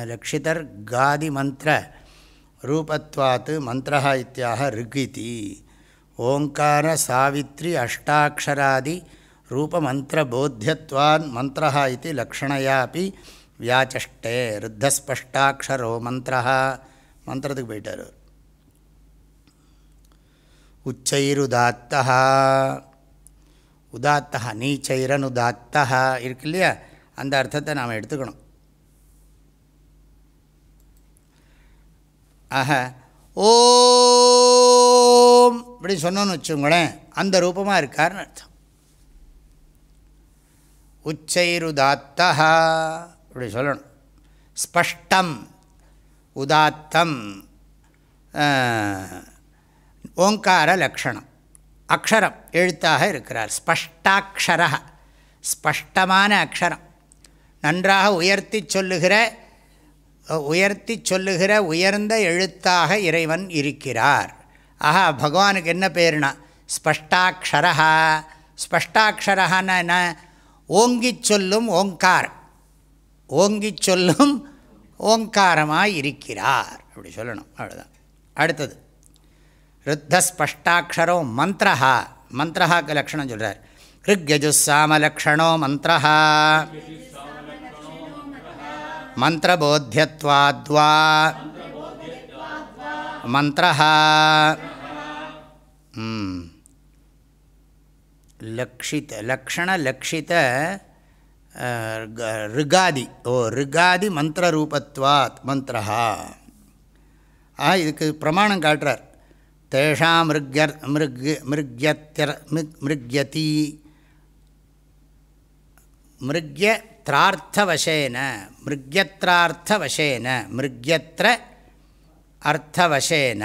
லக்ஷிதர் காதிமந்திர ரூபத்வாத் மந்திர இத்தியாக ரிகிதி ஓங்கார சாவித்ரி அஷ்டாட்சராதி ரூபமந்திரபோத்தியத்வான் மந்திர இது லக்ஷணையாப்பி வியாச்சஷ்டே ருத்தஸ்பஷ்டாட்சரோ மந்திர மந்திரத்துக்கு போயிட்டார் உச்சைருதாத்தா உதாத்தா நீச்சைரனுதாத்தா இருக்கு இல்லையா? அந்த அர்த்தத்தை நாம் எடுத்துக்கணும். ஆக ஓம் இப்படி சொன்னோன்னு வச்சுங்களேன் அந்த ரூபமாக இருக்கார்னு அர்த்தம். உச்சைருதாத்தா இப்படி சொல்லணும். ஸ்பஷ்டம் உதாத்தம் ஓங்கார லக்ஷணம். அக்ஷரம் எழுத்தாக இருக்கிறார். ஸ்பஷ்டாட்சர ஸ்பஷ்டமான அக்ஷரம். நன்றாக உயர்த்தி சொல்லுகிற உயர்த்தி சொல்லுகிற உயர்ந்த எழுத்தாக இறைவன் இருக்கிறார். ஆஹா பகவானுக்கு என்ன பேருனா? ஸ்பஷ்டாட்சரா ஸ்பஷ்டாட்சரஹான்னா என்ன? ஓங்கி சொல்லும் ஓங்கார் ஓங்கி சொல்லும் ஓங்காரமாக இருக்கிறார். அப்படி சொல்லணும். அவ்வளோதான் அடுத்தது. ருத்தஸ்பஷ்டாட்சரோ மந்திரஹா மந்திரஹாக்கு லக்ஷணம் சொல்கிறார் ரிக்யஜுசாமலக்ஷணோ மந்திரஹா மந்திரபோத்தியத்வாத்வா மந்திரஹா லக்ஷித லக்ஷண லக்ஷித ரிகாதி ஓ ரிகாதி மந்திரரூபத்வாத் மந்திரஹா ஆ இதுக்கு பிரமாணம் காட்டுறார் தேஷா மிருக்யர் மிருக் மிருக்யத்திர மிருக்யதி மிருக்யத்ரார்த்தவசேன மிருக்யத்ரார்த்தவசேன மிருக்யத்ர அர்த்தவசேன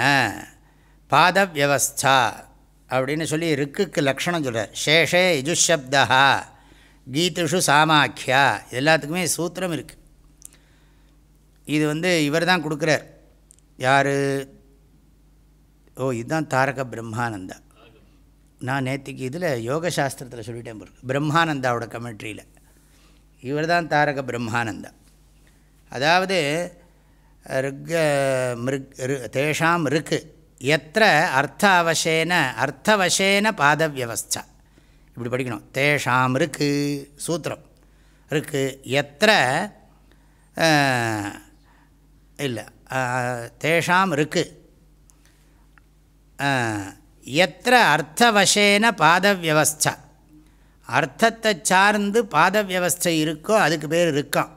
பாதவியவஸ்தா அப்படின்னு சொல்லி ரிக்குக்கு லக்ஷணம் சொல்கிறார் சேஷே யஜுஷப்தா கீதுஷு சாமாக்கியா எல்லாத்துக்குமே சூத்திரம் இருக்குது இது வந்து இவர் தான் கொடுக்குறார். யார்? ஓ இதுதான் தாரக பிரம்மானந்தா. நான் நேற்றுக்கு இதில் யோக சாஸ்திரத்தில் சொல்லிட்டேன் பிறகு பிரம்மானந்தாவோட கமெண்ட்ரியில் இவர் தான் தாரக பிரம்மானந்தம் அதாவது ரிக் மிருக் ரு- தேஷாம் ருக்கு. எத்த அர்த்த அவசேன அர்த்தவசேன பாதவியவஸ்தா. இப்படி படிக்கணும். தேஷாம் ருக்கு சூத்திரம். ருக்கு எத்த இல்லை தேஷாம் ருக்கு. எத்திர அர்த்தவசேன பாதவியவஸ்தா அர்த்தத்தை சார்ந்து பாதவியவஸ்தை இருக்கோ அதுக்கு பேர் இருக்கான்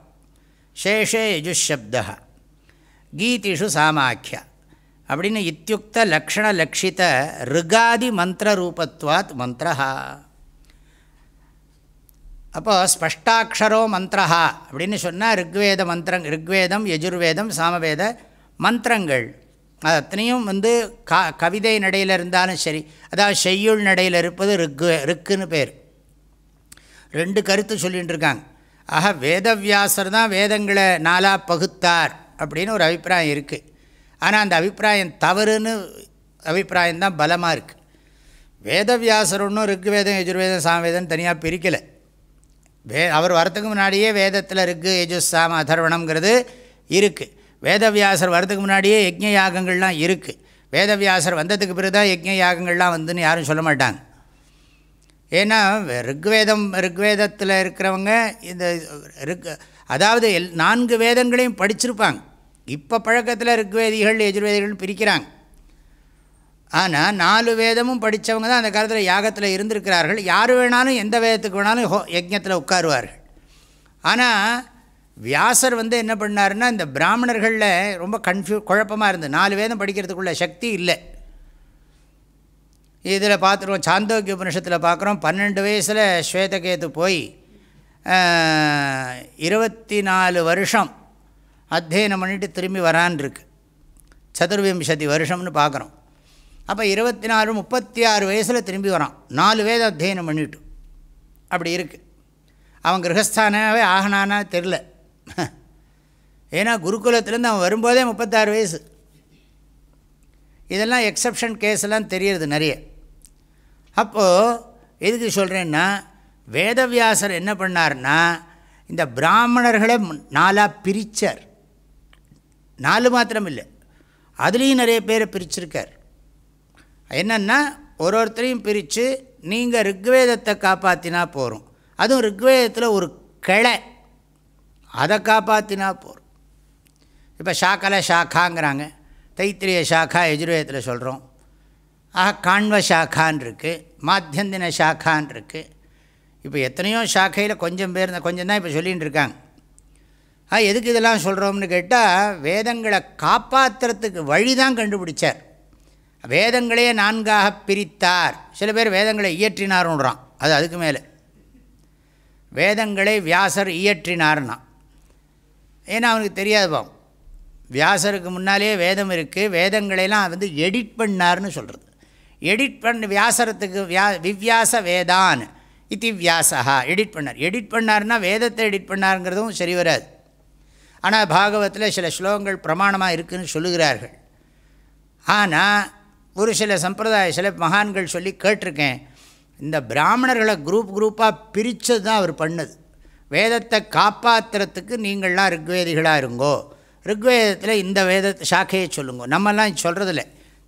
சேஷே யஜுஷப்தா கீதிஷு சாமாக்கியா அப்படின்னு இத்தியுக்த லக்ஷண லக்ஷித ரிகாதி மந்திர ரூபத்வாத் மந்திரஹா அப்போ ஸ்பஷ்டாட்சரோ மந்திரஹா அப்படின்னு சொன்னால் ரிக்வேத மந்திரம் ரிக்வேதம் யஜுர்வேதம் சாமவேத மந்திரங்கள் அது அத்தனையும் வந்து கா கவிதை நடையில் இருந்தாலும் சரி அதாவது செய்யுள் நடையில் இருப்பது ரிக்கு ரிக்குன்னு பேர். ரெண்டு கருத்து சொல்லிகிட்டு இருக்காங்க. ஆக வேதவியாசர் தான் வேதங்களை நாலாக பகுத்தார் அப்படின்னு ஒரு அபிப்பிராயம் இருக்குது ஆனால் அந்த அபிப்பிராயம் தவறுன்னு அபிப்பிராயம் தான் பலமாக இருக்குது வேதவியாசர் ஒன்றும் ரிக்குவேதம் யஜுர்வேதம் சாமவேதம் தனியாக பிரிக்கலை. வே அவர் வரத்துக்கு முன்னாடியே வேதத்தில் ரிக்கு யஜுஸ் சாம அதர்வணங்கிறது இருக்குது வேதவியாசர் வரதுக்கு முன்னாடியே யஜ்ய யாகங்கள்லாம் இருக்குது வேதவியாசர் வந்ததுக்கு பிறகு தான் யாகங்கள்லாம் வந்துன்னு யாரும் சொல்ல மாட்டாங்க. ஏன்னா ரிக்வேதம் ரிக்வேதத்தில் இருக்கிறவங்க இந்த ரிக் அதாவது எல் நான்கு வேதங்களையும் படிச்சிருப்பாங்க. இப்போ பழக்கத்தில் ரிக்வேதிகள் எஜுர்வேதிகள் பிரிக்கிறாங்க. ஆனால் நாலு வேதமும் படித்தவங்க தான் அந்த காலத்தில் யாகத்தில் இருந்திருக்கிறார்கள். யார் வேணாலும் எந்த வேதத்துக்கு வேணாலும் ஹோ யஜ்ஞத்தில் உட்காருவார்கள். ஆனால் வியாசர் வந்து என்ன பண்ணாருன்னா இந்த பிராமணர்களில் ரொம்ப கன்ஃபியூ குழப்பமாக இருந்தது. நாலு வேதம் படிக்கிறதுக்குள்ள சக்தி இல்லை. இதில் பார்த்துருவோம் சாந்தோக்கிய உபனிஷத்தில் பார்க்குறோம் பன்னெண்டு வயசில் ஸ்வேதகேது போய் இருபத்தி நாலு வருஷம் அத்தியனம் பண்ணிட்டு திரும்பி வரான் இருக்கு சதுர்விம்சதி வருஷம்னு பார்க்குறோம் அப்போ இருபத்தி நாலு முப்பத்தி ஆறு வயசில் திரும்பி வரான். நாலு வேதம் அத்தியனம் பண்ணிவிட்டு அப்படி இருக்குது அவன் கிரகஸ்தானாவே ஆகனானா தெரில ஏன்னா குருகுலத்துலேருந்து அவன் வரும்போதே முப்பத்தாறு வயசு. இதெல்லாம் எக்ஸப்ஷன் கேஸ்லாம் தெரியறது நிறைய. அப்போது எதுக்கு சொல்கிறேன்னா வேதவியாசர் என்ன பண்ணார்னா இந்த பிராமணர்களை நாலாக பிரித்தார் நாலு மாத்திரம் இல்லை அதுலேயும் நிறைய பேரை பிரிச்சிருக்கார். என்னென்னா ஒரு ஒருத்தரையும் பிரித்து நீங்கள் ரிக்வேதத்தை காப்பாற்றினா போகிறோம் அதுவும் ரிக்வேதத்தில் ஒரு கிளை. அதை காப்பாற்றினா போகிறோம் இப்போ ஷாக்கல ஷாக்காங்கிறாங்க. தைத்திரிய ஷாக்கா எஜுர்வேதத்தில் சொல்கிறோம் ஆக காண்வ சாக்கான் இருக்குது மாத்தியந்தின சாக்கான் இருக்குது இப்போ எத்தனையோ ஷாக்கையில் கொஞ்சம் பேர் கொஞ்சம் தான் இப்போ சொல்லிகிட்டு இருக்காங்க. ஆ எதுக்கு இதெல்லாம் சொல்கிறோம்னு கேட்டால் வேதங்களை காப்பாற்றுறதுக்கு வழி தான் கண்டுபிடிச்சார். வேதங்களையே நான்காக பிரித்தார். சில பேர் வேதங்களை இயற்றினாருன்றான் அது அதுக்கு மேலே. வேதங்களை வியாசர் இயற்றினார்னா. ஏன்னா அவனுக்கு தெரியாது பாவம். வியாசருக்கு முன்னாலேயே வேதம் இருக்குது வேதங்களையெல்லாம் வந்து எடிட் பண்ணார்னு சொல்கிறது எடிட் பண்ண வியாசரத்துக்கு வியா விவ்யாச வேதான் இத்தி வியாசா எடிட் பண்ணார். எடிட் பண்ணார்னா வேதத்தை எடிட் பண்ணாருங்கிறதும் சரி வராது. ஆனால் பாகவத்தில் சில ஸ்லோகங்கள் பிரமாணமாக இருக்குதுன்னு சொல்லுகிறார்கள். ஆனால் ஒரு சில சம்பிரதாய சில மகான்கள் சொல்லி கேட்டிருக்கேன். இந்த பிராமணர்களை குரூப் குரூப்பாக பிரித்தது தான் அவர் பண்ணது. வேதத்தை காப்பாற்றுறதுக்கு நீங்கள்லாம் ரிக்வேதிகளாக இருங்கோ. ரிக்வேதத்தில் இந்த வேத சாக்கையை சொல்லுங்க. நம்மெல்லாம் சொல்கிறதில்ல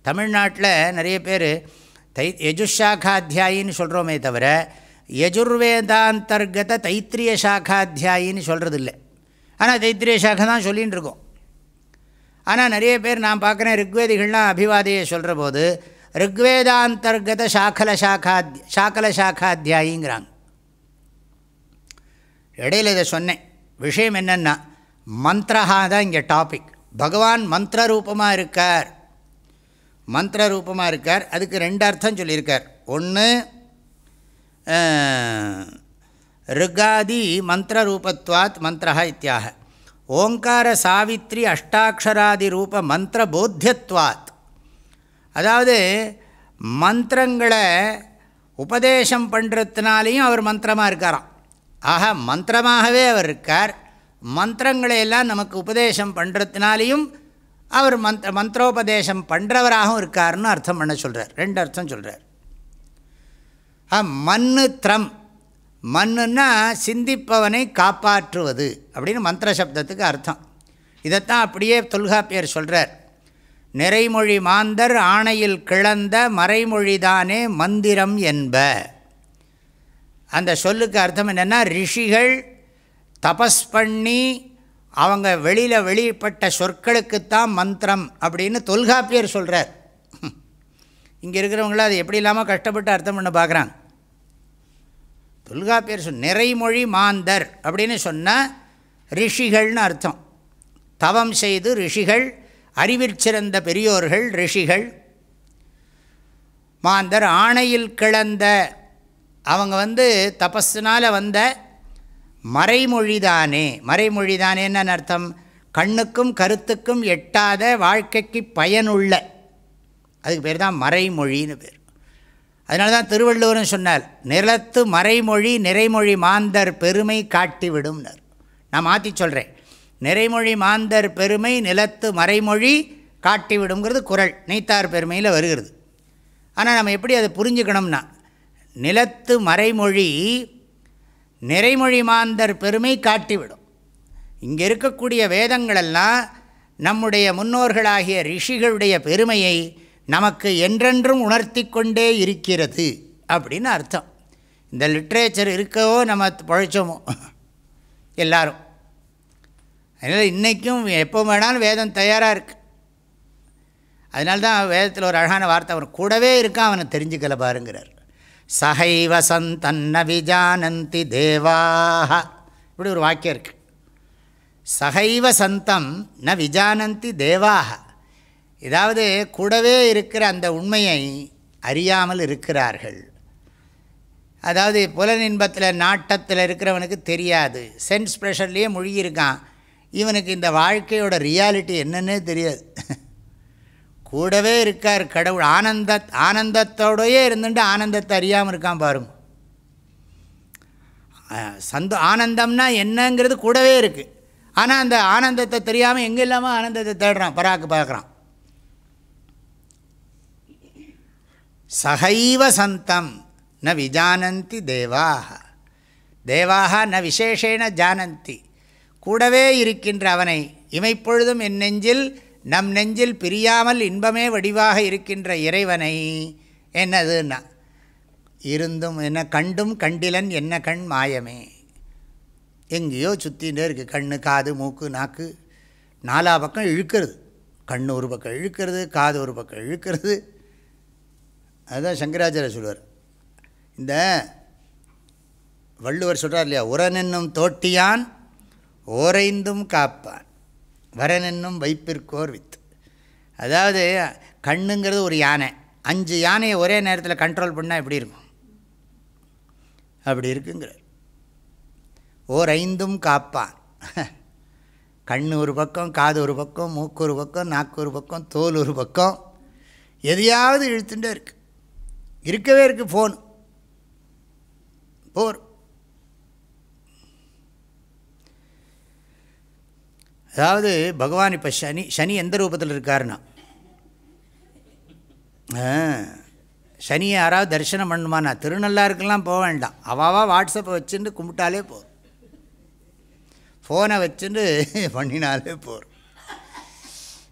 தமிழ்நாட்டில் நிறைய பேர் தை யஜுஷாக்காத்தியாயின்னு சொல்கிறோமே தவிர யஜுர்வேதாந்தர்கத தைத்திரிய சாக்காத்தியாயின்னு சொல்கிறதில்ல ஆனால் தைத்திரிய சாக்கை தான் சொல்லின்னு இருக்கோம். ஆனால் நிறைய பேர் நான் பார்க்குறேன் ரிக்வேதிகள்லாம் அபிவாதையை சொல்கிற போது ரிக்வேதாந்தர்கத சாக்கல சாக்காத் சாக்கல சாக்காத்தியாயிங்கிறாங்க இடையில் இதை சொன்னேன். விஷயம் என்னென்னா மந்திரஹா தான் இங்கே டாபிக் பகவான் மந்திர ரூபமாக இருக்கார். மந்திர ரூபமாக இருக்கார். அதுக்கு ரெண்டு அர்த்தம் சொல்லியிருக்கார். ஒன்று ரிகாதி மந்திர ரூபத்வாத் மந்திரா இத்தியாக. ஓங்கார சாவித்ரி அஷ்டாட்சராதி ரூப மந்திர போத்தியத்வாத் அதாவது மந்திரங்களை உபதேசம் பண்ணுறதுனாலையும் அவர் மந்திரமாக இருக்காராம். ஆக மந்திரமாகவே அவர் இருக்கார். மந்திரங்களை எல்லாம் நமக்கு உபதேசம் பண்ணுறதுனாலையும் அவர் மந்த் மந்திரோபதேசம் பண்ணுறவராகவும் இருக்காருன்னு அர்த்தம் பண்ண சொல்கிறார் ரெண்டு அர்த்தம் சொல்கிறார் மண்ணு த்ரம். மண்ணுன்னா சிந்திப்பவனை காப்பாற்றுவது அப்படின்னு மந்திர சப்தத்துக்கு அர்த்தம். இதைத்தான் அப்படியே தொல்காப்பியர் சொல்கிறார் நிறைமொழி மாந்தர் ஆணையில் கிளந்த மறைமொழிதானே மந்திரம் என்ப. அந்த சொல்லுக்கு அர்த்தம் என்னென்னா ரிஷிகள் தபஸ் பண்ணி அவங்க வெளியில் வெளிப்பட்ட சொற்களுக்குத்தான் மந்திரம் அப்படின்னு தொல்காப்பியர் சொல்கிறார் இங்கே இருக்கிறவங்கள அது எப்படி இல்லாமல் கஷ்டப்பட்டு அர்த்தம் பண்ண பார்க்குறாங்க தொல்காப்பியர் சொல் நிறைமொழி மாந்தர் அப்படின்னு சொன்னால் ரிஷிகள்னு அர்த்தம். தவம் செய்து ரிஷிகள் அறிவிற்சிறந்த பெரியோர்கள் ரிஷிகள். மாந்தர் ஆணையில் கிளந்த அவங்க வந்து தபஸினால் வந்த மறைமொழிதானே. மறைமொழிதானேன்னு அர்த்தம்? கண்ணுக்கும் கருத்துக்கும் எட்டாத வாழ்க்கைக்கு பயனுள்ள. அதுக்கு பேர் தான் மறைமொழின்னு பேர். அதனால தான் திருவள்ளுவரும் சொன்னார் நிலத்து மறைமொழி நிறைமொழி மாந்தர் பெருமை காட்டிவிடும்னர். நான் மாற்றி சொல்கிறேன் நிறைமொழி மாந்தர் பெருமை நிலத்து மறைமொழி காட்டிவிடுங்கிறது குரல். நீத்தார் பெருமையில் வருகிறது. ஆனால் நம்ம எப்படி அதை புரிஞ்சுக்கணும்னா நிலத்து மறைமொழி நிறைமொழி மாந்தர் பெருமை காட்டிவிடும். இங்கே இருக்கக்கூடிய வேதங்களெல்லாம் நம்முடைய முன்னோர்களாகிய ரிஷிகளுடைய பெருமையை நமக்கு என்றென்றும் உணர்த்தி கொண்டே இருக்கிறது அப்படின்னு அர்த்தம். இந்த லிட்ரேச்சர் இருக்கவோ நம்ம பழைச்சோமோ? எல்லாரும். அதனால் இன்றைக்கும் எப்போ வேணாலும் வேதம் தயாராக இருக்குது அதனால்தான் வேதத்தில் ஒரு அழகான வார்த்தை அவன் கூடவே இருக்கான் அவனை தெரிஞ்சுக்கல பாருங்கிறார். சகைவ சந்தன்ன விஜானந்தி தேவாக இப்படி ஒரு வாக்கியம் இருக்குது சகைவ சந்தம் ந விஜானந்தி தேவாக ஏதாவது கூடவே இருக்கிற அந்த உண்மையை அறியாமல் இருக்கிறார்கள். அதாவது புலனின்பத்தில் நாட்டத்தில் இருக்கிறவனுக்கு தெரியாது. சென்ஸ் ப்ரெஷர்லேயே முழுகியிருக்கான் இவனுக்கு இந்த வாழ்க்கையோட ரியாலிட்டி என்னன்னே தெரியாது. <laughs> கூடவே இருக்கார் கடவுள். ஆனந்த ஆனந்தத்தோடையே இருந்துட்டு ஆனந்தத்தை அறியாமல் இருக்கான் பாருங்க. சந்தோ ஆனந்தம்னா என்னங்கிறது கூடவே இருக்குது ஆனால் அந்த ஆனந்தத்தை தெரியாமல் எங்கே இல்லாமல் ஆனந்தத்தை தேடுறான் பராக்கு பார்க்குறான். சகைவ சந்தம் ந விஜானந்தி தேவாக தேவாக ந விசேஷேன ஜானந்தி. கூடவே இருக்கின்ற அவனை இமைப்பொழுதும் என் நெஞ்சில் நம் நெஞ்சில் பிரியாமல் இன்பமே வடிவாக இருக்கின்ற இறைவனை என்னதுன்னா? இருந்தும் என்ன கண்டும் கண்டிலன் என்ன கண் மாயமே? எங்கேயோ சுற்றிகிட்டே இருக்குது கண் காது மூக்கு நாக்கு. நாலா பக்கம் இழுக்கிறது. கண் ஒரு பக்கம் இழுக்கிறது காது ஒரு பக்கம் இழுக்கிறது. அதுதான் சங்கராச்சாரிய சொல்லுவார் இந்த வள்ளுவர் சொல்கிறார் இல்லையா? உரனென்னும் தோட்டியான் ஓரைந்தும் காப்பான். வரனென்னும் வைப்பிற்கோர் வித்து அதாவது கண்ணுங்கிறது ஒரு யானை. அஞ்சு யானையை ஒரே நேரத்தில் கண்ட்ரோல் பண்ணால் எப்படி இருக்கும்? அப்படி இருக்குங்கிறார். ஓர் ஐந்தும் காப்பான். கண் ஒரு பக்கம் காது ஒரு பக்கம் மூக்கு ஒரு பக்கம் நாக்கு ஒரு பக்கம் தோல் ஒரு பக்கம். எதையாவது இழுத்துட்டே இருக்கு. இருக்கவே இருக்குது ஃபோன் போர். அதாவது பகவான் இப்போ சனி சனி எந்த ரூபத்தில் இருக்காருன்னா? சனியை யாராவது தரிசனம் பண்ணுமானா திருநள்ளாருக்கெல்லாம் போக வேண்டாம். அவாவா வாட்ஸ்அப்பை வச்சுட்டு கும்பிட்டாலே போதும். ஃபோனை வச்சுட்டு <laughs> பண்ணினாலே போதும்.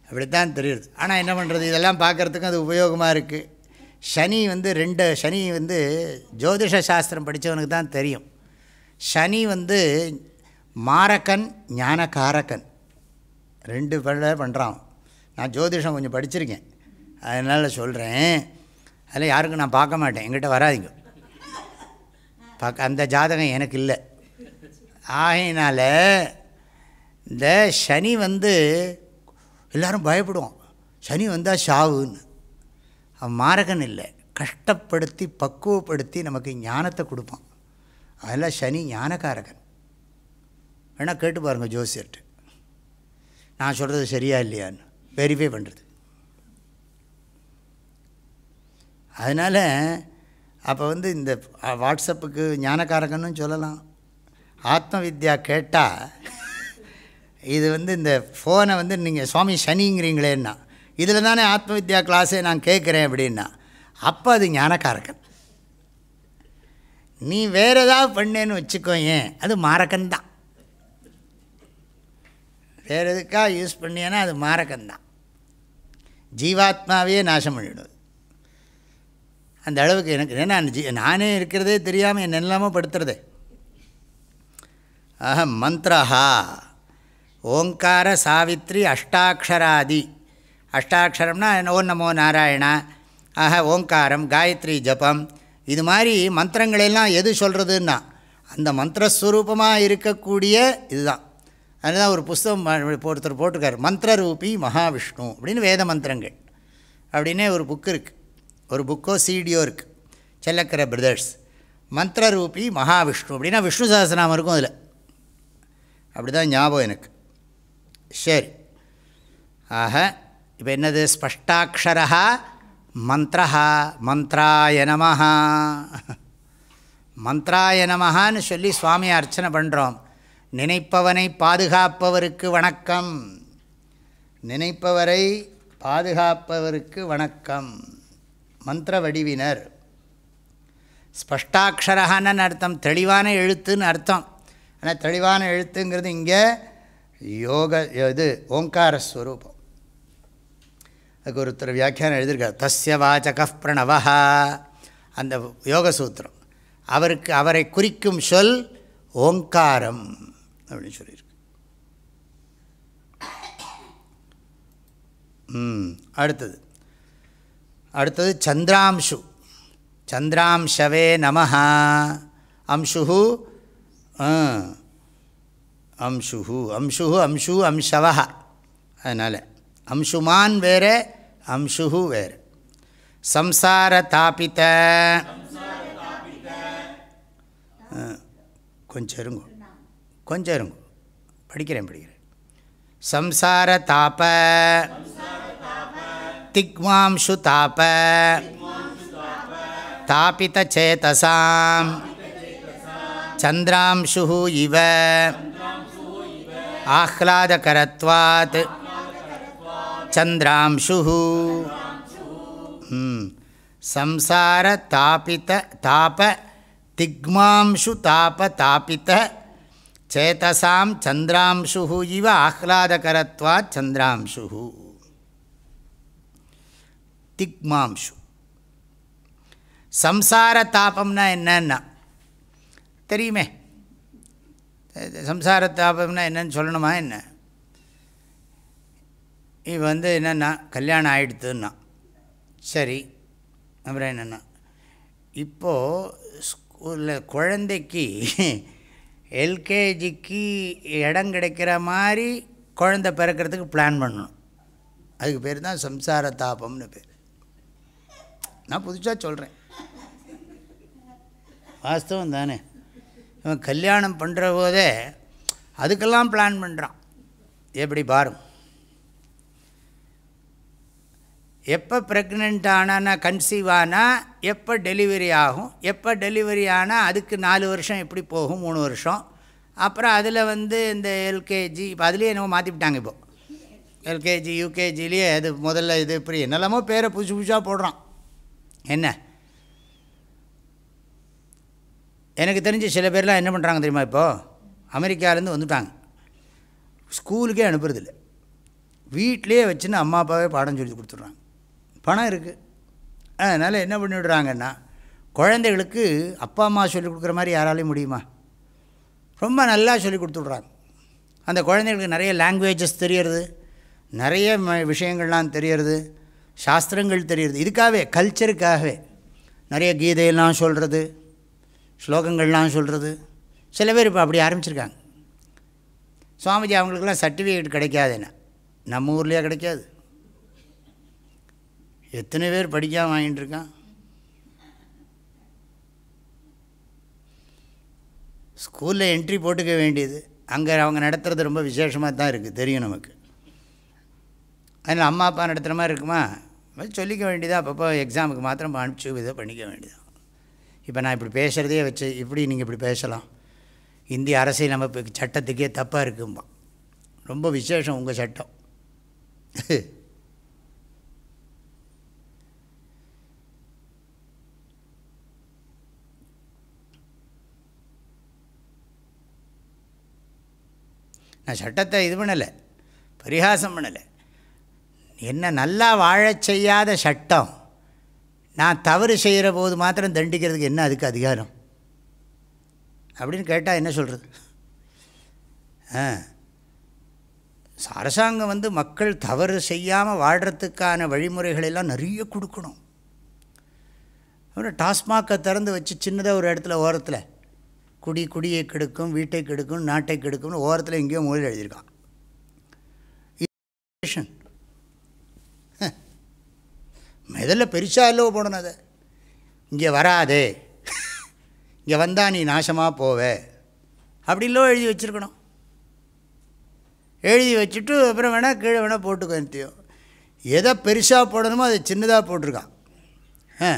அப்படித்தான் தெரியுது. ஆனால் என்ன பண்ணுறது இதெல்லாம் பார்க்குறதுக்கும் அது உபயோகமாக இருக்குது சனி வந்து ரெண்டு சனி வந்து ஜோதிஷ சாஸ்திரம் படித்தவனுக்கு தான் தெரியும். சனி வந்து மாரக்கன் ஞானகாரக்கன் ரெண்டு பண்ண பண்ணுறான் நான் ஜோதிஷம் கொஞ்சம் படிச்சிருக்கேன். அதனால் சொல்கிறேன் அதில் யாருக்கும் நான் பார்க்க மாட்டேன். எங்கிட்ட வராதிங்க. பார்க்க அந்த ஜாதகம் எனக்கு இல்லை. ஆகையினால் இந்த சனி வந்து எல்லோரும் பயப்படுவோம் சனி வந்தால் ஷாவுன்னு அவன் மாரகன் இல்லை. கஷ்டப்படுத்தி பக்குவப்படுத்தி நமக்கு ஞானத்தை கொடுப்பான். அதில் சனி ஞானக்காரகன். வேணால் கேட்டு பாருங்கள் ஜோசியர்கிட்ட. நான் சொல்கிறது சரியா இல்லையான்னு வெரிஃபை பண்ணுறது அதனால் அப்போ வந்து இந்த வாட்ஸ்அப்புக்கு ஞானக்காரகன்னு சொல்லலாம். ஆத்ம வித்யா கேட்டால் இது வந்து இந்த ஃபோனை வந்து நீங்கள் சுவாமி சனிங்கிறீங்களேன்னா இதில் தானே ஆத்ம வித்யா கிளாஸே நான் கேட்குறேன் அப்படின்னா அப்போ அது ஞானக்காரகன். நீ வேறு ஏதாவது பண்ணேன்னு வச்சுக்கோ ஏன் அது மாரக்கந்தான் வேறு எதுக்காக யூஸ் பண்ணியேன்னா அது மாரக்கந்தான் ஜீவாத்மாவே நாசம் பண்ணிவிடுது அந்த அளவுக்கு எனக்கு ஏன்னா ஜி நானே இருக்கிறதே தெரியாமல் என்ன எல்லாமோ படுத்துறதே. ஆஹ மந்திரஹா. ஓங்கார சாவித்ரி அஷ்டாட்சராதி அஷ்டாட்சரம்னா ஓ நமோ நாராயணா. ஆஹ ஓங்காரம் காயத்ரி ஜபம். இது மாதிரி மந்திரங்களெல்லாம் எது சொல்கிறதுன்னா அந்த மந்திரஸ்வரூபமாக இருக்கக்கூடிய இதுதான். அதுதான் ஒரு புஸ்தகம் ஒருத்தர் போட்டிருக்கார். மந்திரரூபி மகாவிஷ்ணு அப்படின்னு வேத மந்திரங்கள். அப்படின்னே ஒரு புக்கு இருக்குது ஒரு புக்கோ சீடியோ இருக்குது செல்லக்கர பிரதர்ஸ் மந்திரரூபி மகாவிஷ்ணு அப்படின்னா விஷ்ணு சகசநாமம் இருக்கும் அதில். அப்படி தான் ஞாபகம் எனக்கு. சரி. ஆக இப்போ என்னது? ஸ்பஷ்டாட்சரா மந்திரா மந்த்ராய நமஹா. மந்த்ராய நமஹான்னு சொல்லி சுவாமியை அர்ச்சனை பண்ணுறோம் நினைப்பவனை பாதுகாப்பவருக்கு வணக்கம். நினைப்பவரை பாதுகாப்பவருக்கு வணக்கம். மந்திர வடிவினர். ஸ்பஷ்டாட்சரகான்னு அர்த்தம். தெளிவான எழுத்துன்னு அர்த்தம். ஆனால் தெளிவான எழுத்துங்கிறது இங்கே யோக இது ஓங்காரஸ்வரூபம். அதுக்கு ஒருத்தர் வியாக்கியானம் எழுதியிருக்கார். தஸ்ய வாச்சக பிரணவா அந்த யோகசூத்திரம். அவருக்கு அவரை குறிக்கும் சொல் ஓங்காரம். அப்படின்னு சொல்லியிருக்கு. அடுத்தது. அடுத்தது சந்திராம்சு. சந்திராம்சவே நம அம்சு அம்சு அம்சு அம்சு அம்சவ அதனால் அம்சுமான் வேறு அம்சு வேறு. சம்சார தாபித்த கொஞ்சம் இருங்க. கொஞ்சம் இருங்க. படிக்கிறேன் படிக்கிறேன். சம்சார தாப. திக்வாம்சு தாப. தாபிதச்சேதசாம் சந்திராம்சு இவ. ஆஹ்லாதகரத்வாத். சந்திராம்சு சம்சார தாபித தாப. திக்மாம்சு தாப தாபித. சேதசாம் சந்திராம்சு இவ ஆஹ்லாதகரத்வா சந்திராம்சு திக்மாம்சு சம்சார தாபம்னா என்னன்னா தெரியுமே? சம்சார தாபம்னா என்னன்னு சொல்லணுமா என்ன? இவ வந்து என்னென்னா கல்யாணம் ஆகிடுத்துன்னா சரி அப்புறம் என்னென்னா இப்போது ஸ்கூலில் குழந்தைக்கு <laughs> எல்கேஜிக்கு இடம் கிடைக்கிற மாதிரி குழந்த பிறக்கிறதுக்கு பிளான் பண்ணணும். அதுக்கு பேர் தான் சம்சார தாபம்னு பேர். நான் புதுசாக சொல்கிறேன் வாஸ்தவம் தானே. இவன் கல்யாணம் பண்ணுற போதே அதுக்கெல்லாம் பிளான் பண்ணுறான் எப்படி பாரும்? எப்போ ப்ரெக்னென்ட் ஆனா கன்சீவ் ஆனால் எப்போ டெலிவரி ஆகும் எப்போ டெலிவரி ஆனால் அதுக்கு நாலு வருஷம் எப்படி போகும் மூணு வருஷம். அப்புறம் அதில் வந்து இந்த எல்கேஜி இப்போ அதுலேயே என்னமோ மாற்றிவிட்டாங்க இப்போது எல்கேஜி யூகேஜிலேயே அது முதல்ல இது இப்படி என்னெல்லாமோ பேரை புதுசு புதுசாக போடுறான். என்ன? எனக்கு தெரிஞ்சு சில பேர்லாம் என்ன பண்ணுறாங்க தெரியுமா இப்போது அமெரிக்காவிலேருந்து வந்துட்டாங்க. ஸ்கூலுக்கே அனுப்புறதில்லை. வீட்டிலே வச்சுன்னு அம்மா அப்பாவே பாடம் சொல்லி கொடுத்துட்றாங்க. பணம் இருக்குது அதனால் என்ன பண்ணிவிடுறாங்கன்னா குழந்தைகளுக்கு அப்பா அம்மா சொல்லிக் கொடுக்குற மாதிரி யாராலையும் முடியுமா? ரொம்ப நல்லா சொல்லி கொடுத்துட்றாங்க அந்த குழந்தைகளுக்கு நிறைய லாங்குவேஜஸ் தெரியறது நிறைய விஷயங்கள்லாம் தெரியறது சாஸ்திரங்கள் தெரியறது. இதுக்காகவே கல்ச்சருக்காகவே நிறைய கீதையெல்லாம் சொல்கிறது ஸ்லோகங்கள்லாம் சொல்கிறது சில பேர் இப்போ அப்படி ஆரம்பிச்சிருக்காங்க. சுவாமிஜி அவங்களுக்கெல்லாம் சர்டிஃபிகேட் கிடைக்காதுன்னா. நம்ம ஊர்லேயே கிடைக்காது. எத்தனை பேர் படிக்காமல் வாங்கிட்டு இருக்கான் ஸ்கூலில் என்ட்ரி போட்டுக்க வேண்டியது. அங்கே அவங்க நடத்துகிறது ரொம்ப விசேஷமாக தான் இருக்குது தெரியும் நமக்கு. அதனால் அம்மா அப்பா நடத்துகிற மாதிரி இருக்குமா? சொல்லிக்க வேண்டியதாக அப்பப்போ எக்ஸாமுக்கு மாத்திரம் அனுப்பிச்சு இதை பண்ணிக்க வேண்டியதான் இப்போ நான் இப்படி பேசுகிறதே வச்சு இப்படி நீங்கள் இப்படி பேசலாம். இந்திய அரசியல் அமைப்பு சட்டத்துக்கே தப்பாக இருக்கும்பா. ரொம்ப விசேஷம் உங்கள் சட்டம். <laughs> நான் சட்டத்தை இது பண்ணலை பரிகாசம் பண்ணலை. என்ன நல்லா வாழச் செய்யாத சட்டம் நான் தவறு செய்கிற போது மாத்திரம் தண்டிக்கிறதுக்கு என்ன அதுக்கு அதிகாரம்? அப்படின்னு கேட்டால் என்ன சொல்கிறது ஆ. அரசாங்கம் வந்து மக்கள் தவறு செய்யாமல் வாழ்கிறதுக்கான வழிமுறைகளெல்லாம் நிறைய கொடுக்கணும். அப்புறம் டாஸ்மாகை திறந்து வச்சு சின்னதாக ஒரு இடத்துல ஓரத்தில் குடி குடியை கெடுக்கும் வீட்டை கெடுக்கும் நாட்டை கெடுக்கும்னு ஓரத்தில் எங்கேயோ மொழியில் எழுதியிருக்கான். முதல்ல பெருசாக இல்லவோ போடணும் அதை. இங்கே வராதே. இங்கே வந்தால் நீ நாசமாக போவே. இல்லவோ எழுதி வச்சுருக்கணும். எழுதி வச்சுட்டு அப்புறம் வேணால் கீழே வேணால் போட்டுக்கோ எதை பெருசாக போடணுமோ அதை சின்னதாக போட்டிருக்கான். ஆ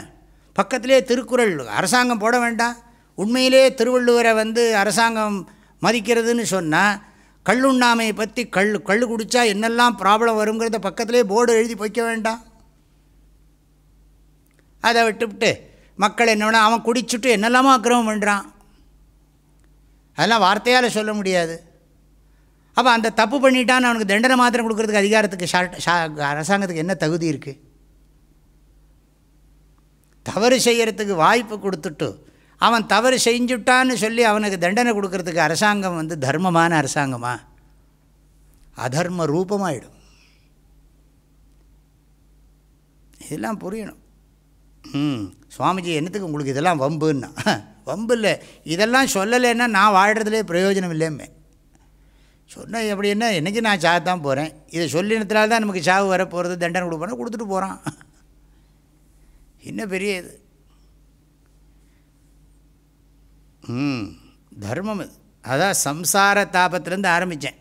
பக்கத்திலே திருக்குறள் அரசாங்கம் போட வேண்டாம். உண்மையிலே திருவள்ளுவரை வந்து அரசாங்கம் மதிக்கிறதுன்னு சொன்னால் கள்ளுண்ணாமையை பற்றி கல் கல் குடித்தா என்னெல்லாம் ப்ராப்ளம் வருங்கிறத பக்கத்திலே போர்டு எழுதி வைக்க வேண்டாம். அதை விட்டுவிட்டு மக்கள் என்ன அவன் குடிச்சுட்டு என்னெல்லாமோ அக்கிரமம் பண்ணுறான் அதெல்லாம் வார்த்தையால் சொல்ல முடியாது. அப்போ அந்த தப்பு பண்ணிட்டான்னு அவனுக்கு தண்டனை மாத்திரம் கொடுக்குறதுக்கு அதிகாரத்துக்கு ஷா அரசாங்கத்துக்கு என்ன தகுதி இருக்குது தவறு செய்கிறதுக்கு வாய்ப்பு கொடுத்துட்டு அவன் தவறு செஞ்சுட்டான்னு சொல்லி அவனுக்கு தண்டனை கொடுக்கறதுக்கு அரசாங்கம் வந்து தர்மமான அரசாங்கமாக அதர்ம ரூபமாயிடும். இதெல்லாம் புரியணும். ம் சுவாமிஜி என்னத்துக்கு உங்களுக்கு இதெல்லாம் வம்புன்னா? வம்பு இல்லை. இதெல்லாம் சொல்லலைன்னா நான் வாழ்கிறதுலே பிரயோஜனம் இல்லையுமே சொன்ன எப்படி என்ன? என்றைக்கு நான் சாகத்தான் போகிறேன் இதை சொல்லினத்தினால்தான் நமக்கு சாவு வர போகிறது தண்டனை கொடுப்போன்னா கொடுத்துட்டு போகிறான் என்ன பெரிய இது? ம் தர்மம். இது அதான் சம்சார தாபத்திலேருந்து ஆரம்பித்தேன்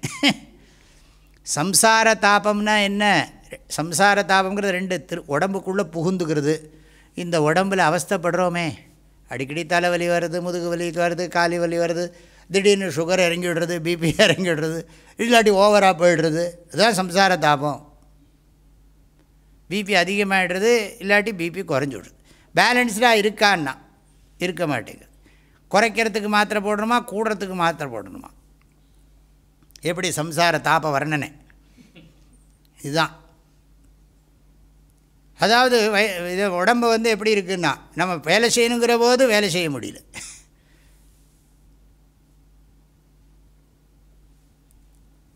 சம்சார தாபம்னா என்ன? சம்சார தாபங்கிறது ரெண்டு திரு உடம்புக்குள்ளே புகுந்துக்கிறது. இந்த உடம்பில் அவஸ்தைப்படுறோமே. அடிக்கடி தலைவலி வருது முதுகு வலி வருது காலி வலி வருது. திடீர்னு சுகர் இறங்கி விடுறது பிபி இறங்கி விடுறது இல்லாட்டி ஓவராக போயிடுறது. அதுதான் சம்சார தாபம். பிபி அதிகமாகிடுறது இல்லாட்டி பிபி குறைஞ்சி விடுறது பேலன்ஸ்டாக இருக்கான்னா இருக்க மாட்டேங்குது. குறைக்கிறதுக்கு மாத்திரை போடணுமா கூடுறதுக்கு மாத்திரை போடணுமா? எப்படி சம்சார தாப வர்ணனை? இதுதான். அதாவது வய இது உடம்பு வந்து எப்படி இருக்குன்னா நம்ம வேலை செய்யணுங்கிற போது வேலை செய்ய முடியல.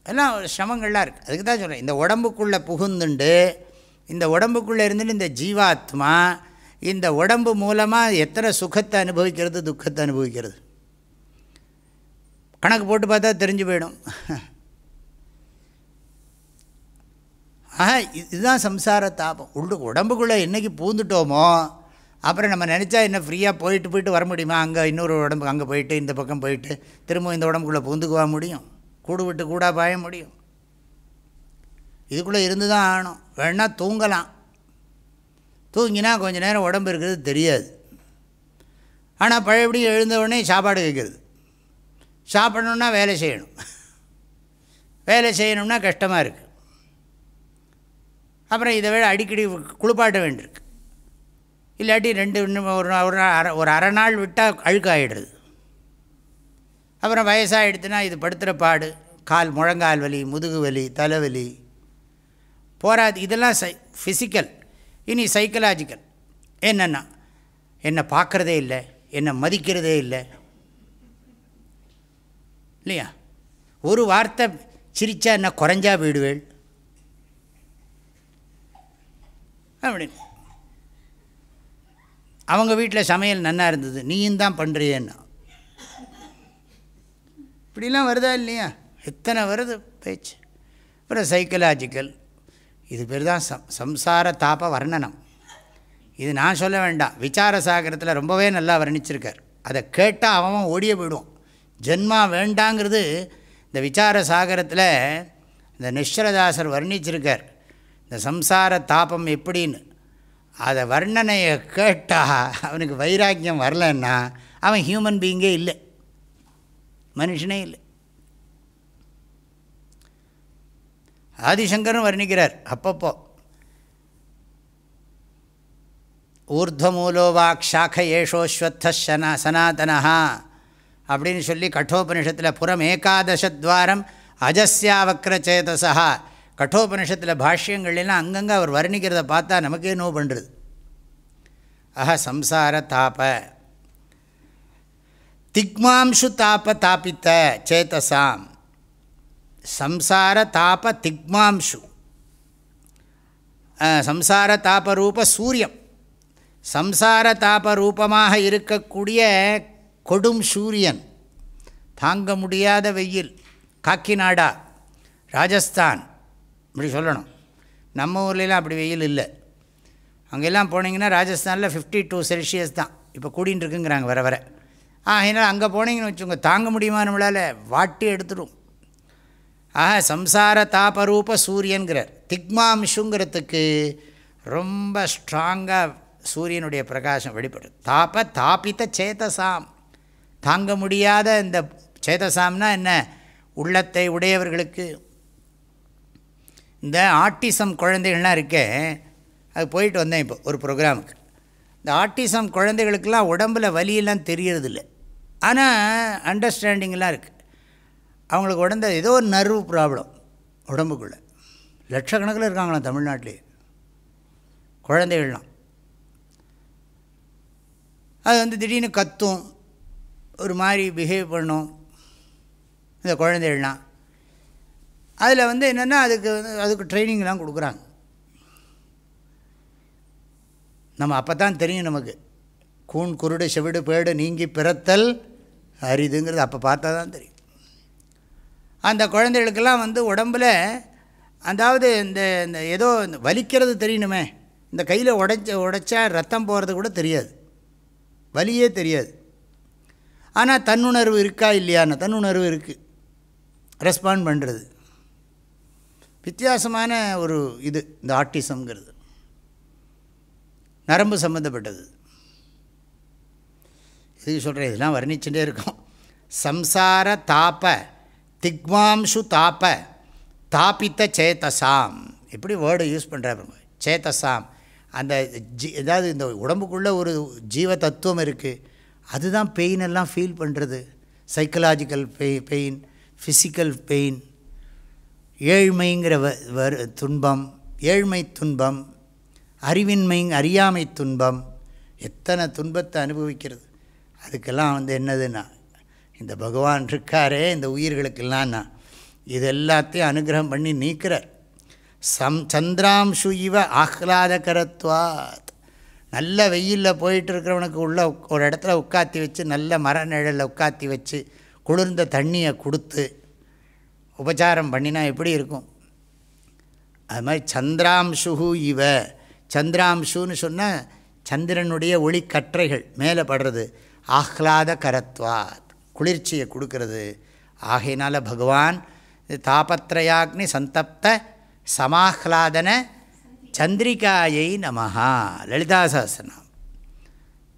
எல்லாம் சிரமங்கள்லாம் இருக்குது அதுக்கு தான் சொல்கிறேன் இந்த உடம்புக்குள்ளே புகுந்துண்டு இந்த உடம்புக்குள்ளே இருந்துட்டு இந்த ஜீவாத்மா இந்த உடம்பு மூலமாக எத்தனை சுகத்தை அனுபவிக்கிறது துக்கத்தை அனுபவிக்கிறது? கணக்கு போட்டு பார்த்தா தெரிஞ்சு போயிடும். ஆஹா இதுதான் சம்சார தாபம். உள்ள உடம்புக்குள்ளே என்றைக்கு பூந்துட்டோமோ அப்புறம் நம்ம நினச்சா என்ன ஃப்ரீயாக போயிட்டு போயிட்டு வர முடியுமா? அங்கே இன்னொரு உடம்புக்கு அங்கே போயிட்டு இந்த பக்கம் போயிட்டு திரும்ப இந்த உடம்புக்குள்ளே பூந்துக்குவா முடியும்? கூடு விட்டு கூட பாய முடியும். இதுக்குள்ளே இருந்து தான் ஆகணும். வேணால் தூங்கலாம். தூங்கினா கொஞ்சம் நேரம் உடம்பு இருக்கிறது தெரியாது. ஆனால் பழையபடி எழுந்த உடனே சாப்பாடு வைக்கிறது சாப்பிடணுன்னா வேலை செய்யணும். வேலை செய்யணும்னா கஷ்டமாக இருக்குது அப்புறம் இதை விட அடிக்கடி குளிப்பாட்ட வேண்டியிருக்கு. இல்லாட்டி ரெண்டு இன்னும் ஒரு ஒரு அரை ஒரு அரை நாள் விட்டால் அழுக்காயிடுறது. அப்புறம் வயசாகிடுத்துனா இது படுத்துகிற பாடு கால் முழங்கால் வலி முதுகு வலி தலைவலி போராது இதெல்லாம் சை ஃபிசிக்கல் இனி சைக்கலாஜிக்கல் என்னென்னா என்னை பார்க்குறதே இல்லை என்னை மதிக்கிறதே இல்லை. இல்லையா? ஒரு வார்த்தை சிரித்தா என்ன குறைஞ்சா போயிடுவேள்? அப்படின்னு. அவங்க வீட்டில் சமையல் நன்னா இருந்தது நீயும் தான் பண்ணுறியன்னா இப்படிலாம் வருதா இல்லையா? எத்தனை வருது? பேச்சு. அப்புறம் சைக்கலாஜிக்கல் இது பேர் தான் சம் சம்சார தாப வர்ணனம். இது நான் சொல்ல வேண்டாம். விசார சாகரத்தில் ரொம்பவே நல்லா வர்ணிச்சிருக்கார். அதை கேட்டால் அவன் ஓடியே போயிடுவான். ஜென்மா வேண்டாங்கிறது இந்த விசார சாகரத்தில் இந்த நிஸ்வரதாசர் வர்ணிச்சிருக்கார். இந்த சம்சார தாபம் எப்படின்னு. அதை வர்ணனையை கேட்டால் அவனுக்கு வைராக்கியம் வரலன்னா அவன் ஹியூமன் பீயிங்கே இல்லை. மனுஷனே இல்லை. ஆதிசங்கரும் வர்ணிக்கிறார். அப்பப்போ. ஊர்துவமூலோவாக் சாக்க ஏஷோஸ்வத்த சனா சனாதனா அப்படின்னு சொல்லி கட்டோபனிஷத்தில் புறம் ஏகாதசத்வாரம் அஜஸ்யாவக்ரச்சேதசா கட்டோபனிஷத்தில் பாஷ்யங்கள்லாம் அங்கங்கே அவர் வர்ணிக்கிறத பார்த்தா நமக்கே நோ பண்ணுறது அஹ சம்சார தாப. திக்மாம்சு தாப தாபித்த சேத்தசாம். சம்சார தாப திக்மாம்சு சம்சார தாபரூப சூரியம் சம்சார தாபரூபமாக இருக்கக்கூடிய கொடும் சூரியன் தாங்க முடியாத வெயில் காக்கிநாடா ராஜஸ்தான் இப்படி சொல்லணும். நம்ம ஊர்லலாம் அப்படி வெயில் இல்லை. அங்கெல்லாம் போனீங்கன்னா ராஜஸ்தானில் ஃபிஃப்டி டூ செல்சியஸ் தான். இப்போ கூடின்னு இருக்குங்கிறாங்க வர வர. ஆகினால் அங்கே போனீங்கன்னு வச்சுக்கோங்க தாங்க முடியுமா நம்மளால் வாட்டி எடுத்துடும் ஆக சம்சார தாபரூப சூரியன்கிறார் திக்மாம்சுங்கிறதுக்கு ரொம்ப ஸ்ட்ராங்காக சூரியனுடைய பிரகாசம் வெளிப்படும். தாப தாபித்த சேதசாம். தாங்க முடியாத இந்த சேதசாம்னா என்ன? உள்ளத்தை உடையவர்களுக்கு. இந்த ஆட்டிசம் குழந்தைகள்லாம் இருக்கேன் அது போயிட்டு வந்தேன் இப்போ ஒரு ப்ரோக்ராமுக்கு. இந்த ஆட்டிசம் குழந்தைகளுக்கெல்லாம் உடம்பில் வலியெல்லாம் தெரியறதில்ல. ஆனால் அண்டர்ஸ்டாண்டிங்லாம் இருக்குது அவங்களுக்கு உடந்த ஏதோ ஒரு நர்வு ப்ராப்ளம் உடம்புக்குள்ளே. லட்சக்கணக்கில் இருக்காங்களாம் தமிழ்நாட்டிலே. குழந்தைகள்லாம். அது வந்து திடீர்னு கத்தும். ஒரு மாதிரி பிஹேவ் பண்ணும். இந்த குழந்தைகள்லாம். அதில் வந்து என்னென்னா அதுக்கு வந்து அதுக்கு ட்ரைனிங்லாம் கொடுக்குறாங்க. நம்ம அப்போ தான் தெரியும் நமக்கு. கூண் குருடு செவிடு பேடு நீங்கி பிறத்தல் அரிதுங்கிறது அப்போ பார்த்தா தான் தெரியும். அந்த குழந்தைகளுக்கெல்லாம் வந்து உடம்பில் அதாவது இந்த இந்த ஏதோ இந்த வலிக்கிறது தெரியணுமே. இந்த கையில் உடைச்ச உடைச்சா ரத்தம் போகிறது கூட தெரியாது. வலியே தெரியாது. ஆனால் தன்னுணர்வு இருக்கா இல்லையான்னு தன்னுணர்வு இருக்குது ரெஸ்பாண்ட் பண்ணுறது வித்தியாசமான ஒரு இது இந்த ஆர்டிசம்ங்கிறது. நரம்பு சம்மந்தப்பட்டது இதுக்கு சொல்கிறேன் இதெல்லாம் வர்ணிச்சுட்டே இருக்கும். சம்சார தாப திக்மாம்சு தாப தாபித்த சேத்தசாம். எப்படி வேர்டு யூஸ் பண்ணுறாங்க சேத்தசாம். அந்த ஜி ஏதாவது இந்த உடம்புக்குள்ளே ஒரு ஜீவ தத்துவம் இருக்குது அதுதான் பெயின் எல்லாம் ஃபீல் பண்ணுறது சைக்கலாஜிக்கல் பெய் பெயின் ஃபிசிக்கல் பெயின் ஏழ்மைங்கிற வ வரு துன்பம் ஏழ்மை துன்பம் அறிவின்மை அறியாமை துன்பம். எத்தனை துன்பத்தை அனுபவிக்கிறது. அதுக்கெல்லாம் வந்து என்னதுன்னா இந்த பகவான் இருக்காரே இந்த உயிர்களுக்கெல்லாம்னா இது எல்லாத்தையும் அனுகிரகம் பண்ணி நீக்கிறார். சம் சந்திராம்சு இவ ஆஹ்லாதகரத்வாத். நல்ல வெயிலில் போயிட்டு இருக்கிறவனுக்கு உள்ள ஒரு இடத்துல உட்காத்தி வச்சு நல்ல மர நிழலில் உட்காத்தி வச்சு குளிர்ந்த தண்ணியை கொடுத்து உபச்சாரம் பண்ணினா எப்படி இருக்கும்? அது மாதிரி சந்திராம்சுகு இவ. சந்திராம்சுன்னு சொன்னால் சந்திரனுடைய ஒளி கற்றைகள் மேலே படுறது. ஆஹ்லாத கரத்வாத் குளிர்ச்சியை கொடுக்கறது. ஆகையினால் பகவான் தாபத்ரயாக்னி சந்தப்த சமாஹ்லாதன சந்திரிகாயை நமஹா. லலிதா சாசனம்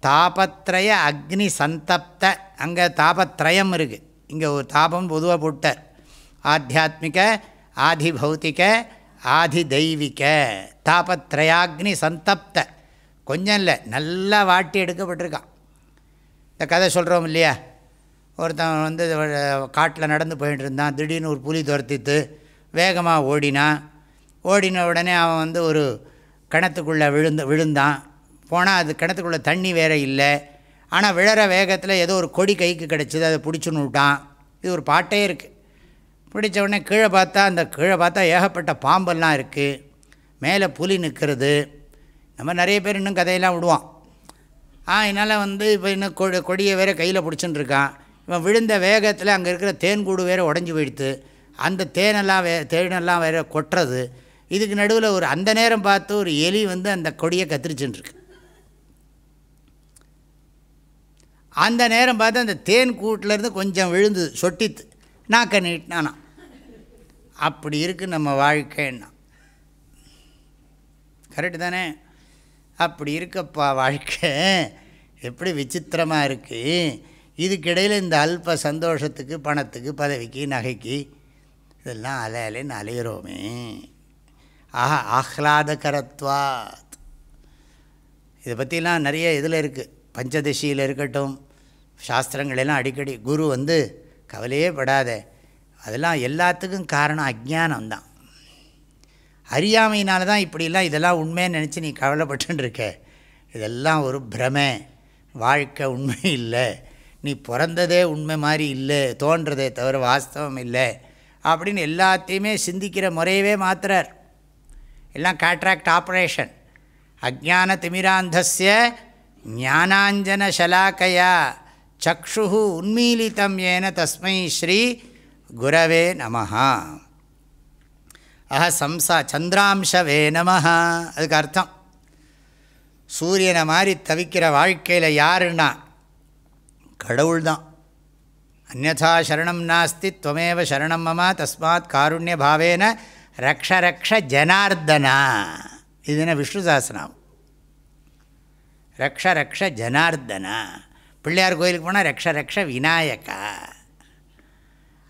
தாபத்ரய அக்னி சந்தப்த அங்கே தாபத்ரயம் இருக்குது இங்கே ஒரு தாபம் பொதுவாக போட்டார். ஆத்தியாத்மிக ஆதி பௌத்திக ஆதி தெய்வீக தாபத்ரயாக்னி சந்தப்த. கொஞ்சம் இல்லை நல்லா வாட்டி எடுக்கப்பட்டிருக்கான். இந்த கதை சொல்கிறோம் இல்லையா? ஒருத்தன் வந்து காட்டில் நடந்து போயிட்டு இருந்தான். திடீர்னு ஒரு புலி துரத்தித்து வேகமாக ஓடினான். ஓடின உடனே அவன் வந்து ஒரு கிணத்துக்குள்ளே விழுந்து விழுந்தான். போனால் அது கிணத்துக்குள்ளே தண்ணி வேறு இல்லை. ஆனால் விழற வேகத்தில் ஏதோ ஒரு கொடி கைக்கு கிடச்சிது. அதை பிடிச்சுன்னு விட்டான். இது ஒரு பாட்டே இருக்குது பிடிச்ச உடனே கீழே பார்த்தா அந்த கீழே பார்த்தா ஏகப்பட்ட பாம்பெல்லாம் இருக்குது மேலே புலி நிற்கிறது நம்ம நிறைய பேர் இன்னும் கதையெல்லாம் விடுவான். ஆ என்னால் வந்து இப்போ இன்னும் கொ கொடியை வேறு கையில் பிடிச்சின்னு இருக்கான். இவன் விழுந்த வேகத்தில் அங்கே இருக்கிற தேன்கூடு வேறு உடஞ்சி போயிடுத்து. அந்த தேனெல்லாம் வே தேனெல்லாம் வேறு கொட்டுறது. இதுக்கு நடுவில் ஒரு அந்த நேரம் பார்த்து ஒரு எலி வந்து அந்த கொடியை கத்திரிச்சுட்டுருக்கு அந்த நேரம் பார்த்து அந்த தேன் கூட்டிலேருந்து கொஞ்சம் விழுந்து சொட்டித்து நாக்க நீட்டினானா. அப்படி இருக்குது நம்ம வாழ்க்கைன்னா. கரெக்டு தானே? அப்படி இருக்கப்பா வாழ்க்கை. எப்படி விசித்திரமாக இருக்குது இதுக்கிடையில் இந்த அல்ப சந்தோஷத்துக்கு பணத்துக்கு பதவிக்கு நகைக்கு இதெல்லாம் அலையலைன்னு அலையிறோமே. ஆஹா ஆஹ்லாதகரத்வாத். இதை பற்றிலாம் நிறைய இதில் இருக்குது பஞ்சதசியில் இருக்கட்டும் சாஸ்திரங்களெல்லாம் அடிக்கடி குரு வந்து கவலையே படாத. அதெல்லாம் எல்லாத்துக்கும் காரணம் அஜானம்தான் அறியாமையினால தான் இப்படிலாம் இதெல்லாம் உண்மைன்னு நினச்சி நீ கவலைப்பட்டுன்னு இருக்க. இதெல்லாம் ஒரு பிரமை. வாழ்க்கை உண்மை இல்லை. நீ பிறந்ததே உண்மை மாதிரி இல்லை தோன்றதே தவிர வாஸ்தவம் இல்லை அப்படின்னு எல்லாத்தையுமே சிந்திக்கிற முறையவே மாத்துறார். எல்லாம் காட்ராக்ட் ஆப்ரேஷன் அஜான திமிராந்தஸ்ய ஞானாஞ்சன சலாக்கையா சக்ஷு உன்மீலிதம் ஏன தஸ்மை ஸ்ரீ குரவே நமஹா. அஹ சம்சா சந்திராம்சவே நமஹா. அதுக்கு அர்த்தம். சூரியனை மாதிரி தவிக்கிற வாழ்க்கையில் யாருன்னா கடவுள் தான் அந்நதா சரணம் நாஸ்தி துவமேவ சரணம் மமா தஸ்மாத் காருண்ய பாவேன ரக்ஷ ரக்ஷ ஜனார்தனா. இதுன விஷ்ணு சாஸ்திரம். ரக்ஷ ரக்ஷ ஜனார்தனா. பிள்ளையார் கோயிலுக்கு போனால் ரக்ஷ ரக்ஷ விநாயகா.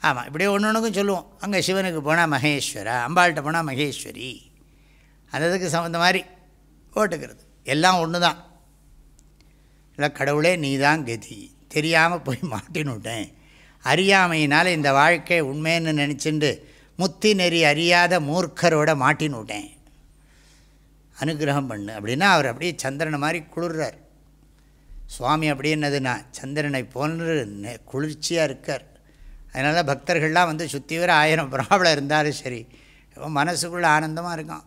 ஆமாம் இப்படியே ஒன்று ஒன்றுக்கும் சொல்லுவோம். அங்கே சிவனுக்கு போனால் மகேஸ்வரா அம்பாள்கிட்ட போனால் மகேஸ்வரி. அந்த இதுக்கு சம்மந்த மாதிரி ஓட்டுக்கிறது எல்லாம் ஒன்று தான் இல்லை கடவுளே நீ தான் கதி. தெரியாமல் போய் <laughs> மாட்டினுட்டேன். அறியாமையினால் இந்த வாழ்க்கை உண்மைன்னு நினச்சிண்டு முத்தி நெறி அறியாத மூர்க்கரோட மாட்டினுட்டேன். அனுகிரகம் பண்ணு அப்படின்னா அவர் அப்படியே சந்திரனை மாதிரி குளிர்றார். சுவாமி அப்படி என்னதுன்னா சந்திரனை போன்று நெ- குளிர்ச்சியாக இருக்கார். அதனால் பக்தர்கள்லாம் வந்து சுற்றி வர ஆயிரம் ப்ராப்ளம் இருந்தாலும் சரி மனசுக்குள்ளே ஆனந்தமாக இருக்கான்.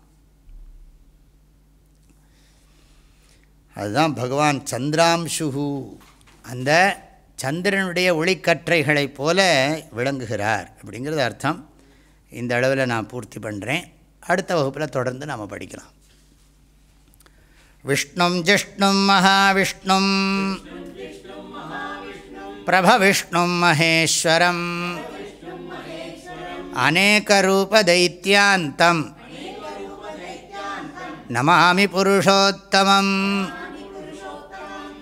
அதுதான் பகவான் சந்திராம்சுகு அந்த சந்திரனுடைய ஒளிக்கற்றைகளைப் போல விளங்குகிறார் அப்படிங்கிறது அர்த்தம். இந்த அளவில் நான் பூர்த்தி பண்ணுறேன் அடுத்த வகுப்பில் தொடர்ந்து நாம் படிக்கலாம். விஷ்ணும் ஜிஷ்ணும் மகாவிஷ்ணும். பிரபவிஷ்ணும் மகேஸ்வரம். அநேகரூபதைத்தியாந்தம் நமாமி புருஷோத்தமம்.